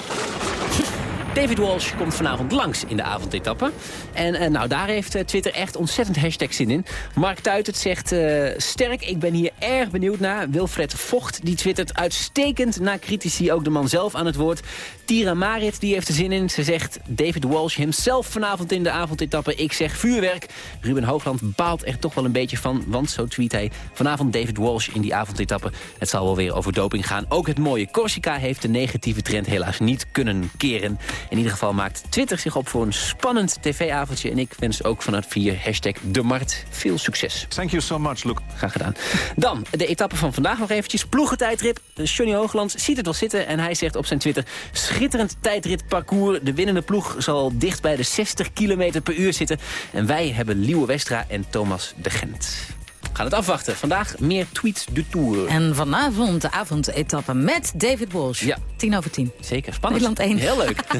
David Walsh komt vanavond langs in de avondetappe. En eh, nou, daar heeft eh, Twitter echt ontzettend hashtags zin in. Mark Tuitert zegt eh, sterk, ik ben hier erg benieuwd naar. Wilfred Vocht, die twittert uitstekend naar critici, ook de man zelf aan het woord. Tira Marit, die heeft er zin in. Ze zegt David Walsh hemzelf vanavond in de avondetappe. Ik zeg vuurwerk. Ruben Hoogland baalt er toch wel een beetje van, want zo tweet hij vanavond David Walsh in die avondetappe. Het zal wel weer over doping gaan. Ook het mooie Corsica heeft de negatieve trend helaas niet kunnen keren. In ieder geval maakt Twitter zich op voor een spannend tv-avondje. En ik wens ook vanuit vier hashtag de Mart veel succes. Thank you so much, Luke. Graag gedaan. Dan de etappe van vandaag nog eventjes. Ploegentijdrit. Johnny Hoogland ziet het wel zitten en hij zegt op zijn Twitter... schitterend tijdritparcours. De winnende ploeg zal dicht bij de 60 km per uur zitten. En wij hebben Liewe Westra en Thomas de Gent. Gaan het afwachten. Vandaag meer tweets de Tour. En vanavond de avondetappe met David Walsh. Ja. Tien over tien. Zeker, spannend. Nederland 1. Heel leuk.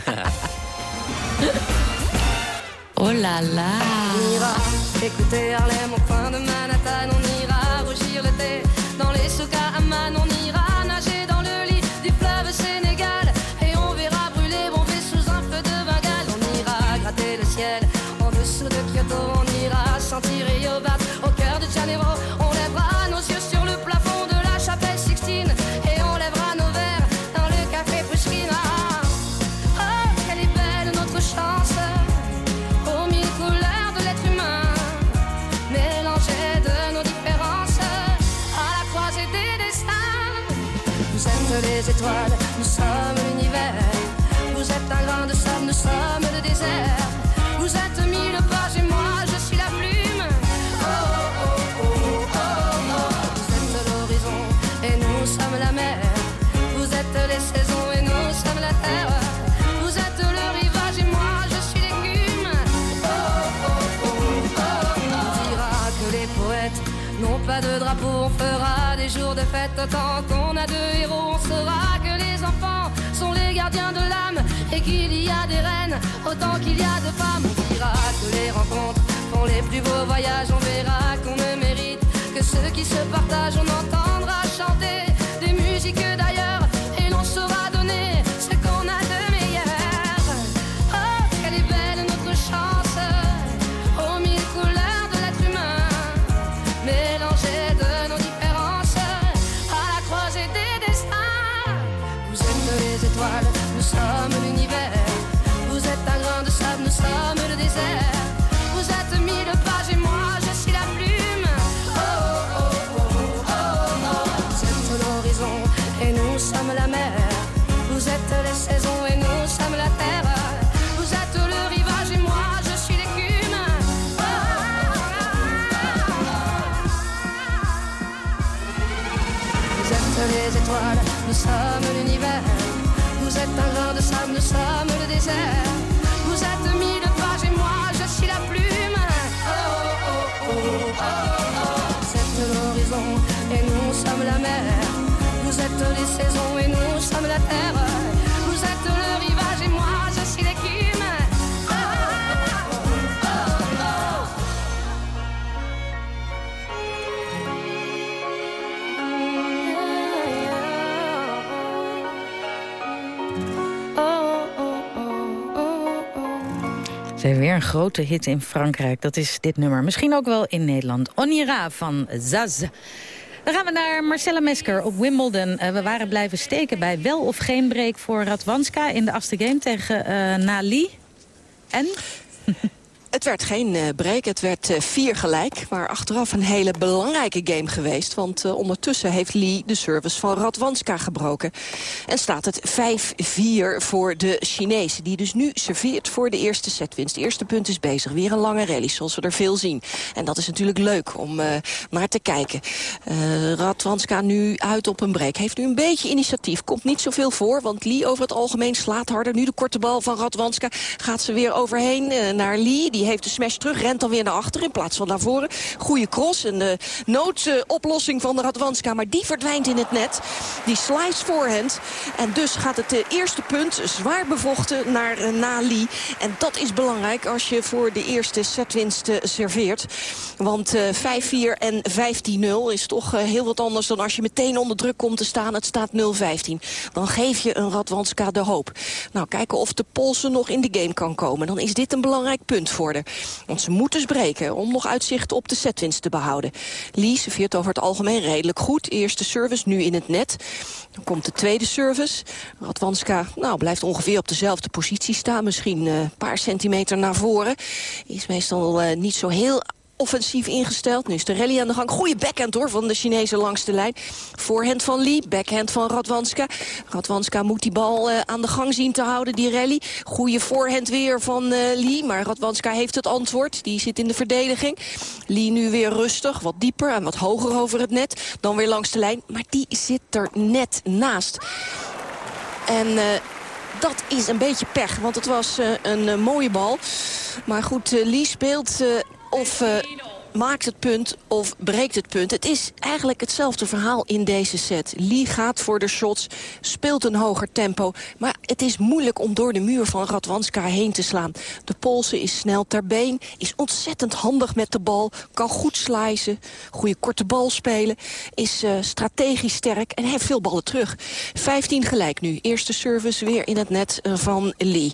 Oh la la. Fête tant qu'on a deux héros. On saura que les enfants sont les gardiens de l'âme et qu'il y a des reines autant qu'il y a de femmes. On dira que les rencontres font les plus beaux voyages. On verra qu'on ne mérite que ceux qui se partagent. On entendra sommes le désert. Vous êtes mille pages et moi je suis la plume. Vous êtes l'horizon et nous sommes la mer. Vous êtes les saisons et nous sommes la terre. Vous êtes le rivage et moi je suis l'écume. Vous êtes les étoiles, nous sommes l'univers. Vous êtes un grain de sable, nous sommes le désert. Een grote hit in Frankrijk. Dat is dit nummer. Misschien ook wel in Nederland. Onira van Zaz. Dan gaan we naar Marcella Mesker op Wimbledon. Eh, we waren blijven steken bij wel of geen break voor Radwanska... in de achtste game tegen eh, Nali. En? Het werd geen eh, break, het werd eh, vier gelijk. Maar achteraf een hele belangrijke game geweest. Want eh, ondertussen heeft Lee de service van Radwanska gebroken. En staat het 5-4 voor de Chinezen. Die dus nu serveert voor de eerste setwinst. Het eerste punt is bezig. Weer een lange rally, zoals we er veel zien. En dat is natuurlijk leuk om eh, naar te kijken. Eh Radwanska nu uit op een break. Heeft nu een beetje initiatief. Komt niet zoveel voor, want Lee over het algemeen slaat harder. Nu de korte bal van Radwanska. Gaat ze weer overheen eh, naar Lee. Die heeft de smash terug, rent dan weer naar achter in plaats van naar voren. Goede cross, een uh, noodoplossing van de Radwanska. Maar die verdwijnt in het net. Die slice voorhand. En dus gaat het uh, eerste punt zwaar bevochten naar uh, Nali. En dat is belangrijk als je voor de eerste setwinst serveert. Want 5-4 en 15-0 is toch heel wat anders dan als je meteen onder druk komt te staan. Het staat 0-15. Dan geef je een Radwanska de hoop. Nou, kijken of de Polsen nog in de game kan komen. Dan is dit een belangrijk punt voor de. Want ze moeten spreken om nog uitzicht op de setwinst te behouden. Lee serveert over het algemeen redelijk goed. Eerste service, nu in het net. Dan komt de tweede service. Radwanska nou, blijft ongeveer op dezelfde positie staan. Misschien uh, een paar centimeter naar voren. Is meestal uh, niet zo heel offensief ingesteld. Nu is de rally aan de gang. Goede backhand hoor van de Chinezen langs de lijn. Voorhand van Lee, backhand van Radwanska. Radwanska moet die bal uh, aan de gang zien te houden, die rally. Goede voorhand weer van uh, Lee, maar Radwanska heeft het antwoord. Die zit in de verdediging. Lee nu weer rustig, wat dieper en wat hoger over het net. Dan weer langs de lijn, maar die zit er net naast. En... Uh, dat is een beetje pech, want het was een mooie bal. Maar goed, uh, Lee speelt of... maakt het punt of breekt het punt. Het is eigenlijk hetzelfde verhaal in deze set. Lee gaat voor de shots, speelt een hoger tempo. Maar het is moeilijk om door de muur van Radwanska heen te slaan. De Poolse is snel ter been, is ontzettend handig met de bal. Kan goed slicen, goede korte bal spelen. Is eh, strategisch sterk en heeft veel ballen terug. 15 gelijk nu. Eerste service weer in het net eh, van Lee.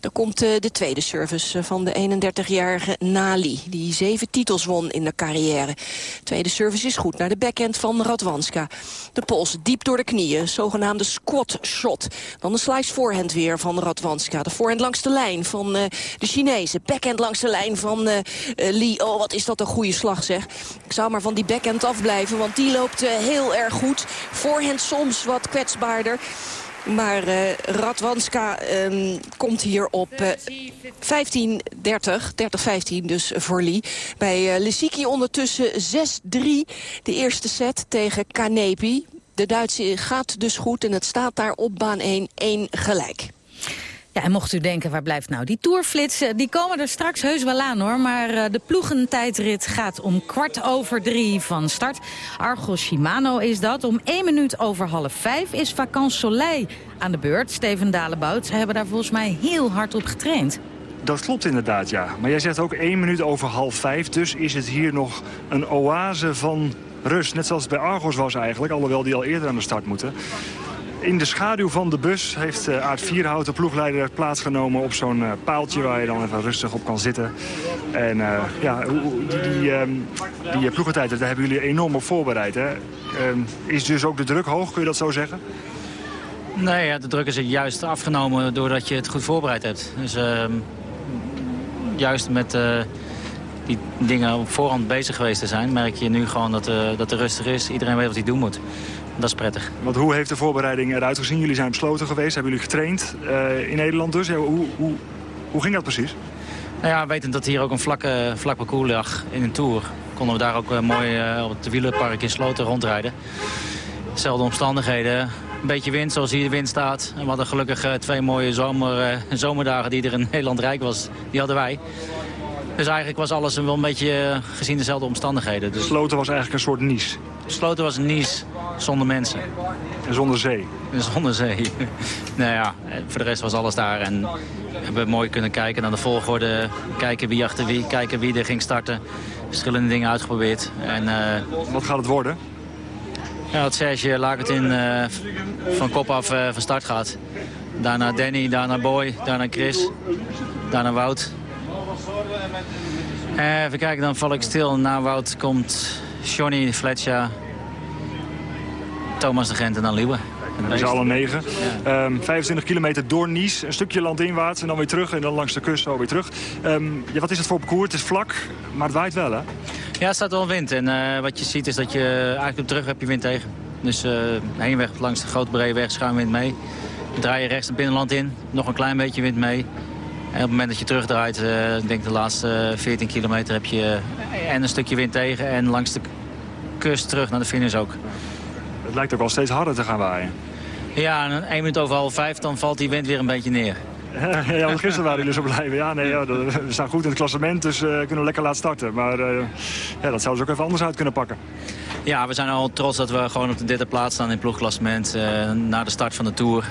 Dan komt eh, de tweede service van de 31-jarige Nali. Die zeven titels won in de carrière. Tweede service is goed naar de backhand van Radwanska. De Pols diep door de knieën. Zogenaamde squat shot. Dan de slice voorhand weer van Radwanska. De voorhand langs de lijn van eh, de Chinezen. Backhand langs de lijn van eh, Lee. Oh, wat is dat een goede slag zeg. Ik zou maar van die backhand afblijven, want die loopt heel erg goed. Voorhand soms wat kwetsbaarder. Maar eh, Radwanska ehm, komt hier op eh 15-30, 30-15 dus voor Lee. Bij eh Lissiki ondertussen 6-3 de eerste set tegen Kanepi. De Duitse gaat dus goed en het staat daar op baan 1 1 gelijk. Ja, en mocht u denken, waar blijft nou die tourflits? Eh, Die komen er straks heus wel aan hoor. Maar eh, de ploegentijdrit gaat om kwart over drie van start. Argos Shimano is dat. Om één minuut over half vijf is Vacances Soleil aan de beurt. Steven Dalebout, ze hebben daar volgens mij heel hard op getraind. Dat klopt inderdaad, ja. Maar jij zegt ook één minuut over half vijf. Dus is het hier nog een oase van rust. Net zoals het bij Argos was eigenlijk. Alhoewel die al eerder aan de start moeten. In de schaduw van de bus heeft uh, Aard Vierhout, de ploegleider, plaatsgenomen op zo'n eh, paaltje waar je dan even rustig op kan zitten. En eh, ja, die, die, ehm, die eh, ploegentijd, daar hebben jullie enorm op voorbereid. Hè? Ehm, is dus ook de druk hoog, kun je dat zo zeggen? Nee, de druk is juist afgenomen doordat je het goed voorbereid hebt. Dus ehm, juist met eh, die dingen op voorhand bezig geweest te zijn... merk je nu gewoon dat, eh dat er rustig is. Iedereen weet wat hij doen moet. Dat is prettig. Want hoe heeft de voorbereiding eruit gezien? Jullie zijn besloten geweest, hebben jullie getraind eh, in Nederland dus. Hoe, hoe, hoe ging dat precies? Nou ja, wetend dat hier ook een vlakke, vlak parcours lag in een Tour... konden we daar ook eh, mooi eh, op het wielerpark in Sloten rondrijden. Zelfde omstandigheden. Een beetje wind, zoals hier de wind staat. En we hadden gelukkig twee mooie zomer, zomerdagen die er in Nederland rijk was. Die hadden wij. Dus eigenlijk was alles wel een beetje gezien dezelfde omstandigheden. Dus Sloten was eigenlijk een soort Nice. Sloten was een Nice zonder mensen. En zonder zee. En zonder zee. nou ja, voor de rest was alles daar. En we hebben mooi kunnen kijken naar de volgorde. Kijken wie achter wie, kijken wie er ging starten. Verschillende dingen uitgeprobeerd. En, eh, Wat gaat het worden? Ja, dat Serge Lakertin eh van kop af eh, van start gaat. Daarna Danny, daarna Boy, daarna Chris, daarna Wout. Even kijken, dan val ik stil. Na Wout komt Johnny, Fletcher, Thomas de Gent en dan Liewe. Dat zijn alle negen. Ehm, 25 kilometer door Nice, een stukje landinwaarts en dan weer terug. En dan langs de kust zo weer terug. Ehm, ja, wat is het voor parcours? Het is vlak, maar het waait wel hè? Ja, er staat wel wind. En eh, wat je ziet is dat je eigenlijk op terug heb je wind tegen. Dus eh heenweg langs de grote brede weg schuin wind mee. Draai je rechts het binnenland in, nog een klein beetje wind mee. En op het moment dat je terugdraait, eh, ik denk de laatste 14 kilometer heb je en een stukje wind tegen. En langs de kust terug naar de finish ook. Het lijkt ook wel steeds harder te gaan waaien. Ja, en één minuut over half vijf, dan valt die wind weer een beetje neer. ja, want gisteren waren jullie zo blijven. Ja, nee, ja, we staan goed in het klassement, dus eh, kunnen we lekker laten starten. Maar eh, ja, dat zou dus ook even anders uit kunnen pakken. Ja, we zijn al trots dat we gewoon op de derde plaats staan in het ploegklassement. eh na de start van de Tour.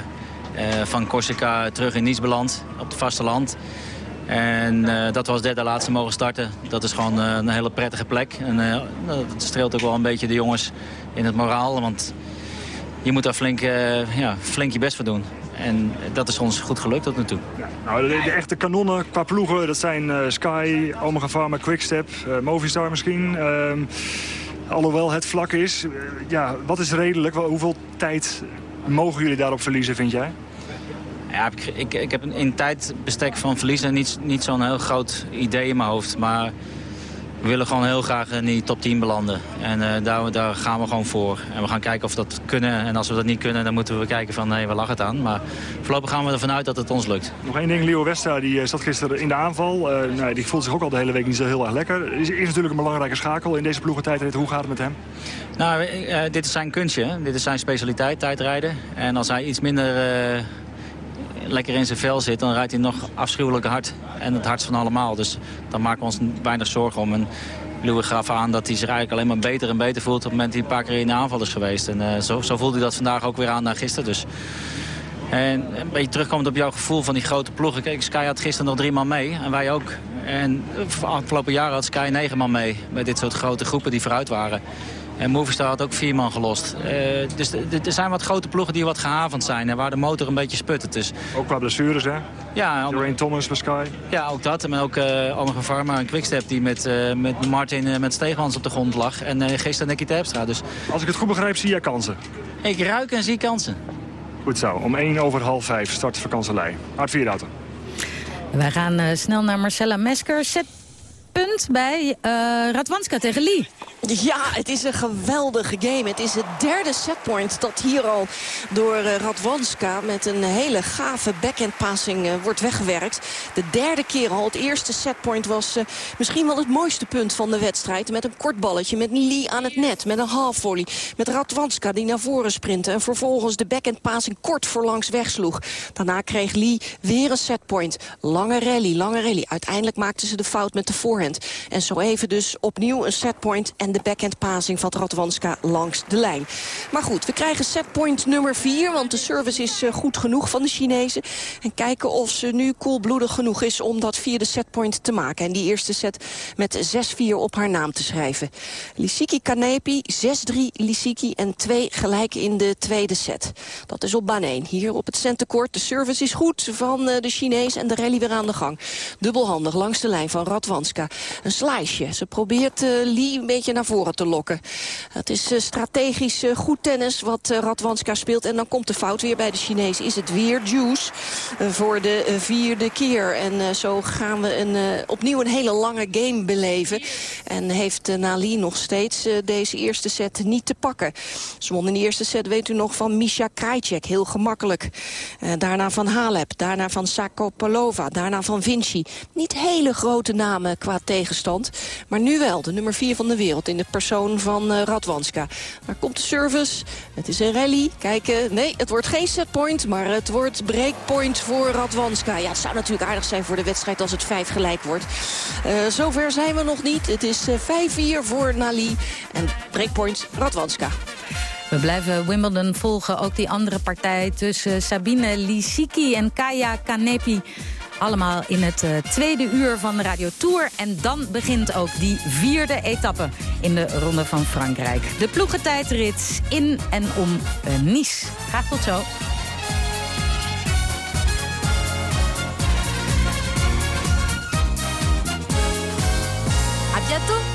Van Corsica terug in Nice beland, op het vasteland. En dat was derde laatste mogen starten. Dat is gewoon een hele prettige plek. En dat streelt ook wel een beetje de jongens in het moraal. Want je moet daar flink, eh, ja, flink je best voor doen. En dat is ons goed gelukt tot nu toe. Nou, de, de echte kanonnen qua ploegen, dat zijn eh, Sky, Omega Pharma, Quickstep, eh, Movistar misschien. Ehm, alhoewel het vlak is, ja, wat is redelijk? Wel, Hoeveel tijd mogen jullie daarop verliezen, vind jij? Ja, ik, ik, ik heb een, in tijdbestek van verliezen niet, niet zo'n heel groot idee in mijn hoofd. Maar we willen gewoon heel graag in die top 10 belanden. En eh, daar, daar gaan we gewoon voor. En we gaan kijken of we dat kunnen. En als we dat niet kunnen, dan moeten we kijken van nee, waar lag het aan. Maar voorlopig gaan we ervan uit dat het ons lukt. Nog één ding, Leo Westra die eh, zat gisteren in de aanval. Eh, nou, die voelt zich ook al de hele week niet zo heel erg lekker. Is, is natuurlijk een belangrijke schakel in deze ploegentijdrit. Hoe gaat het met hem? Nou, dit is zijn kunstje. hè. Dit is zijn specialiteit, tijdrijden. En als hij iets minder lekker in zijn vel zit, dan rijdt hij nog afschuwelijk hard. En het hardst van allemaal. Dus daar maken we ons weinig zorgen om. En Louis gaf aan dat hij zich eigenlijk alleen maar beter en beter voelt... op het moment dat hij een paar keer in de aanval is geweest. En eh, zo, zo voelde hij dat vandaag ook weer aan naar gisteren. Dus. En een beetje terugkomend op jouw gevoel van die grote ploegen. Kijk, Sky had gisteren nog drie man mee en wij ook. En afgelopen jaren had Sky negen man mee. Met dit soort grote groepen die vooruit waren. En Movistar had ook vier man gelost. Eh, dus er zijn wat grote ploegen die wat gehavend zijn. En waar de motor een beetje sputtert. Dus, Ook qua blessures, hè? ja, Geraint Thomas bij Sky. ja, ook dat. En ook uh, Omega Pharma en Quickstep die met, eh, met Martin en met Steegmans op de grond lag. En uh, gisteren Nicky Terpstra. Dus Als ik het goed begrijp, zie jij kansen. ik ruik en zie kansen. Goed zo. Om 1 over half 5 start vakantielei. Hart Vierdaten. Wij gaan eh, snel naar Marcella Mesker. Zet punt bij eh Radwanska tegen Lee. Ja, het is een geweldige game. Het is het derde setpoint dat hier al door eh, Radwanska... met een hele gave backhand passing eh, wordt weggewerkt. De derde keer al. Het eerste setpoint was misschien wel het mooiste punt van de wedstrijd. Met een kort balletje, met Lee aan het net, met een half volley. Met Radwanska die naar voren sprintte. En vervolgens de backhand passing kort voorlangs wegsloeg. Daarna kreeg Lee weer een setpoint. Lange rally, lange rally. Uiteindelijk maakten ze de fout met de voorhand. En zo even dus opnieuw een setpoint en de backhand passing van Radwanska langs de lijn. Maar goed, we krijgen setpoint nummer 4, want de service is eh, goed genoeg van de Chinezen. En kijken of ze nu koelbloedig genoeg is om dat vierde setpoint te maken. En die eerste set met 6-4 op haar naam te schrijven. Lissiki Kanepi, 6-3 Lissiki en 2 gelijk in de tweede set. Dat is op baan 1. Hier op het centercourt. De service is goed van eh, de Chinees en de rally weer aan de gang. Dubbelhandig langs de lijn van Radwanska. Een sliceje. Ze probeert eh, Lee een beetje naar voren te lokken. Het is eh, strategisch eh, goed tennis wat Radwanska speelt. En dan komt de fout weer bij de Chinees. Is het weer juice voor de vierde keer. En zo gaan we een, opnieuw een hele lange game beleven. En heeft Nali nog steeds deze eerste set niet te pakken. Ze won in de eerste set, weet u nog, van Misha Krajcek. Heel gemakkelijk. Daarna van Halep, daarna van Sakopolova, daarna van Vinci. Niet hele grote namen qua tegenstand. Maar nu wel, de nummer 4 van de wereld in de persoon van eh, Radwanska. Daar komt de service. Het is een rally. Kijken, nee, het wordt geen setpoint, maar het wordt breakpoint voor Radwanska. Ja, het zou natuurlijk aardig zijn voor de wedstrijd als het 5 gelijk wordt. Eh, zover zijn we nog niet. Het is eh, 5-4 voor Nali en breakpoint Radwanska. We blijven Wimbledon volgen. Ook die andere partij tussen Sabine Lisicki en Kaya Kanepi. Allemaal in het eh, tweede uur van de Radio Tour. En dan begint ook die vierde etappe in de Ronde van Frankrijk. De ploegentijdrit in en om eh, Nice. Graag tot zo. À bientôt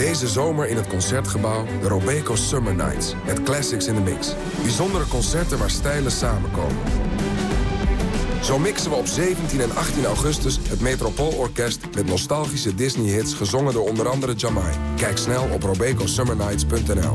Deze zomer in het Concertgebouw de Robeco Summer Nights. Met classics in the mix. Bijzondere concerten waar stijlen samenkomen. Zo mixen we op 17 en 18 augustus het Metropoolorkest... met nostalgische Disney-hits gezongen door onder andere Jamai. Kijk snel op robecosummernights.nl.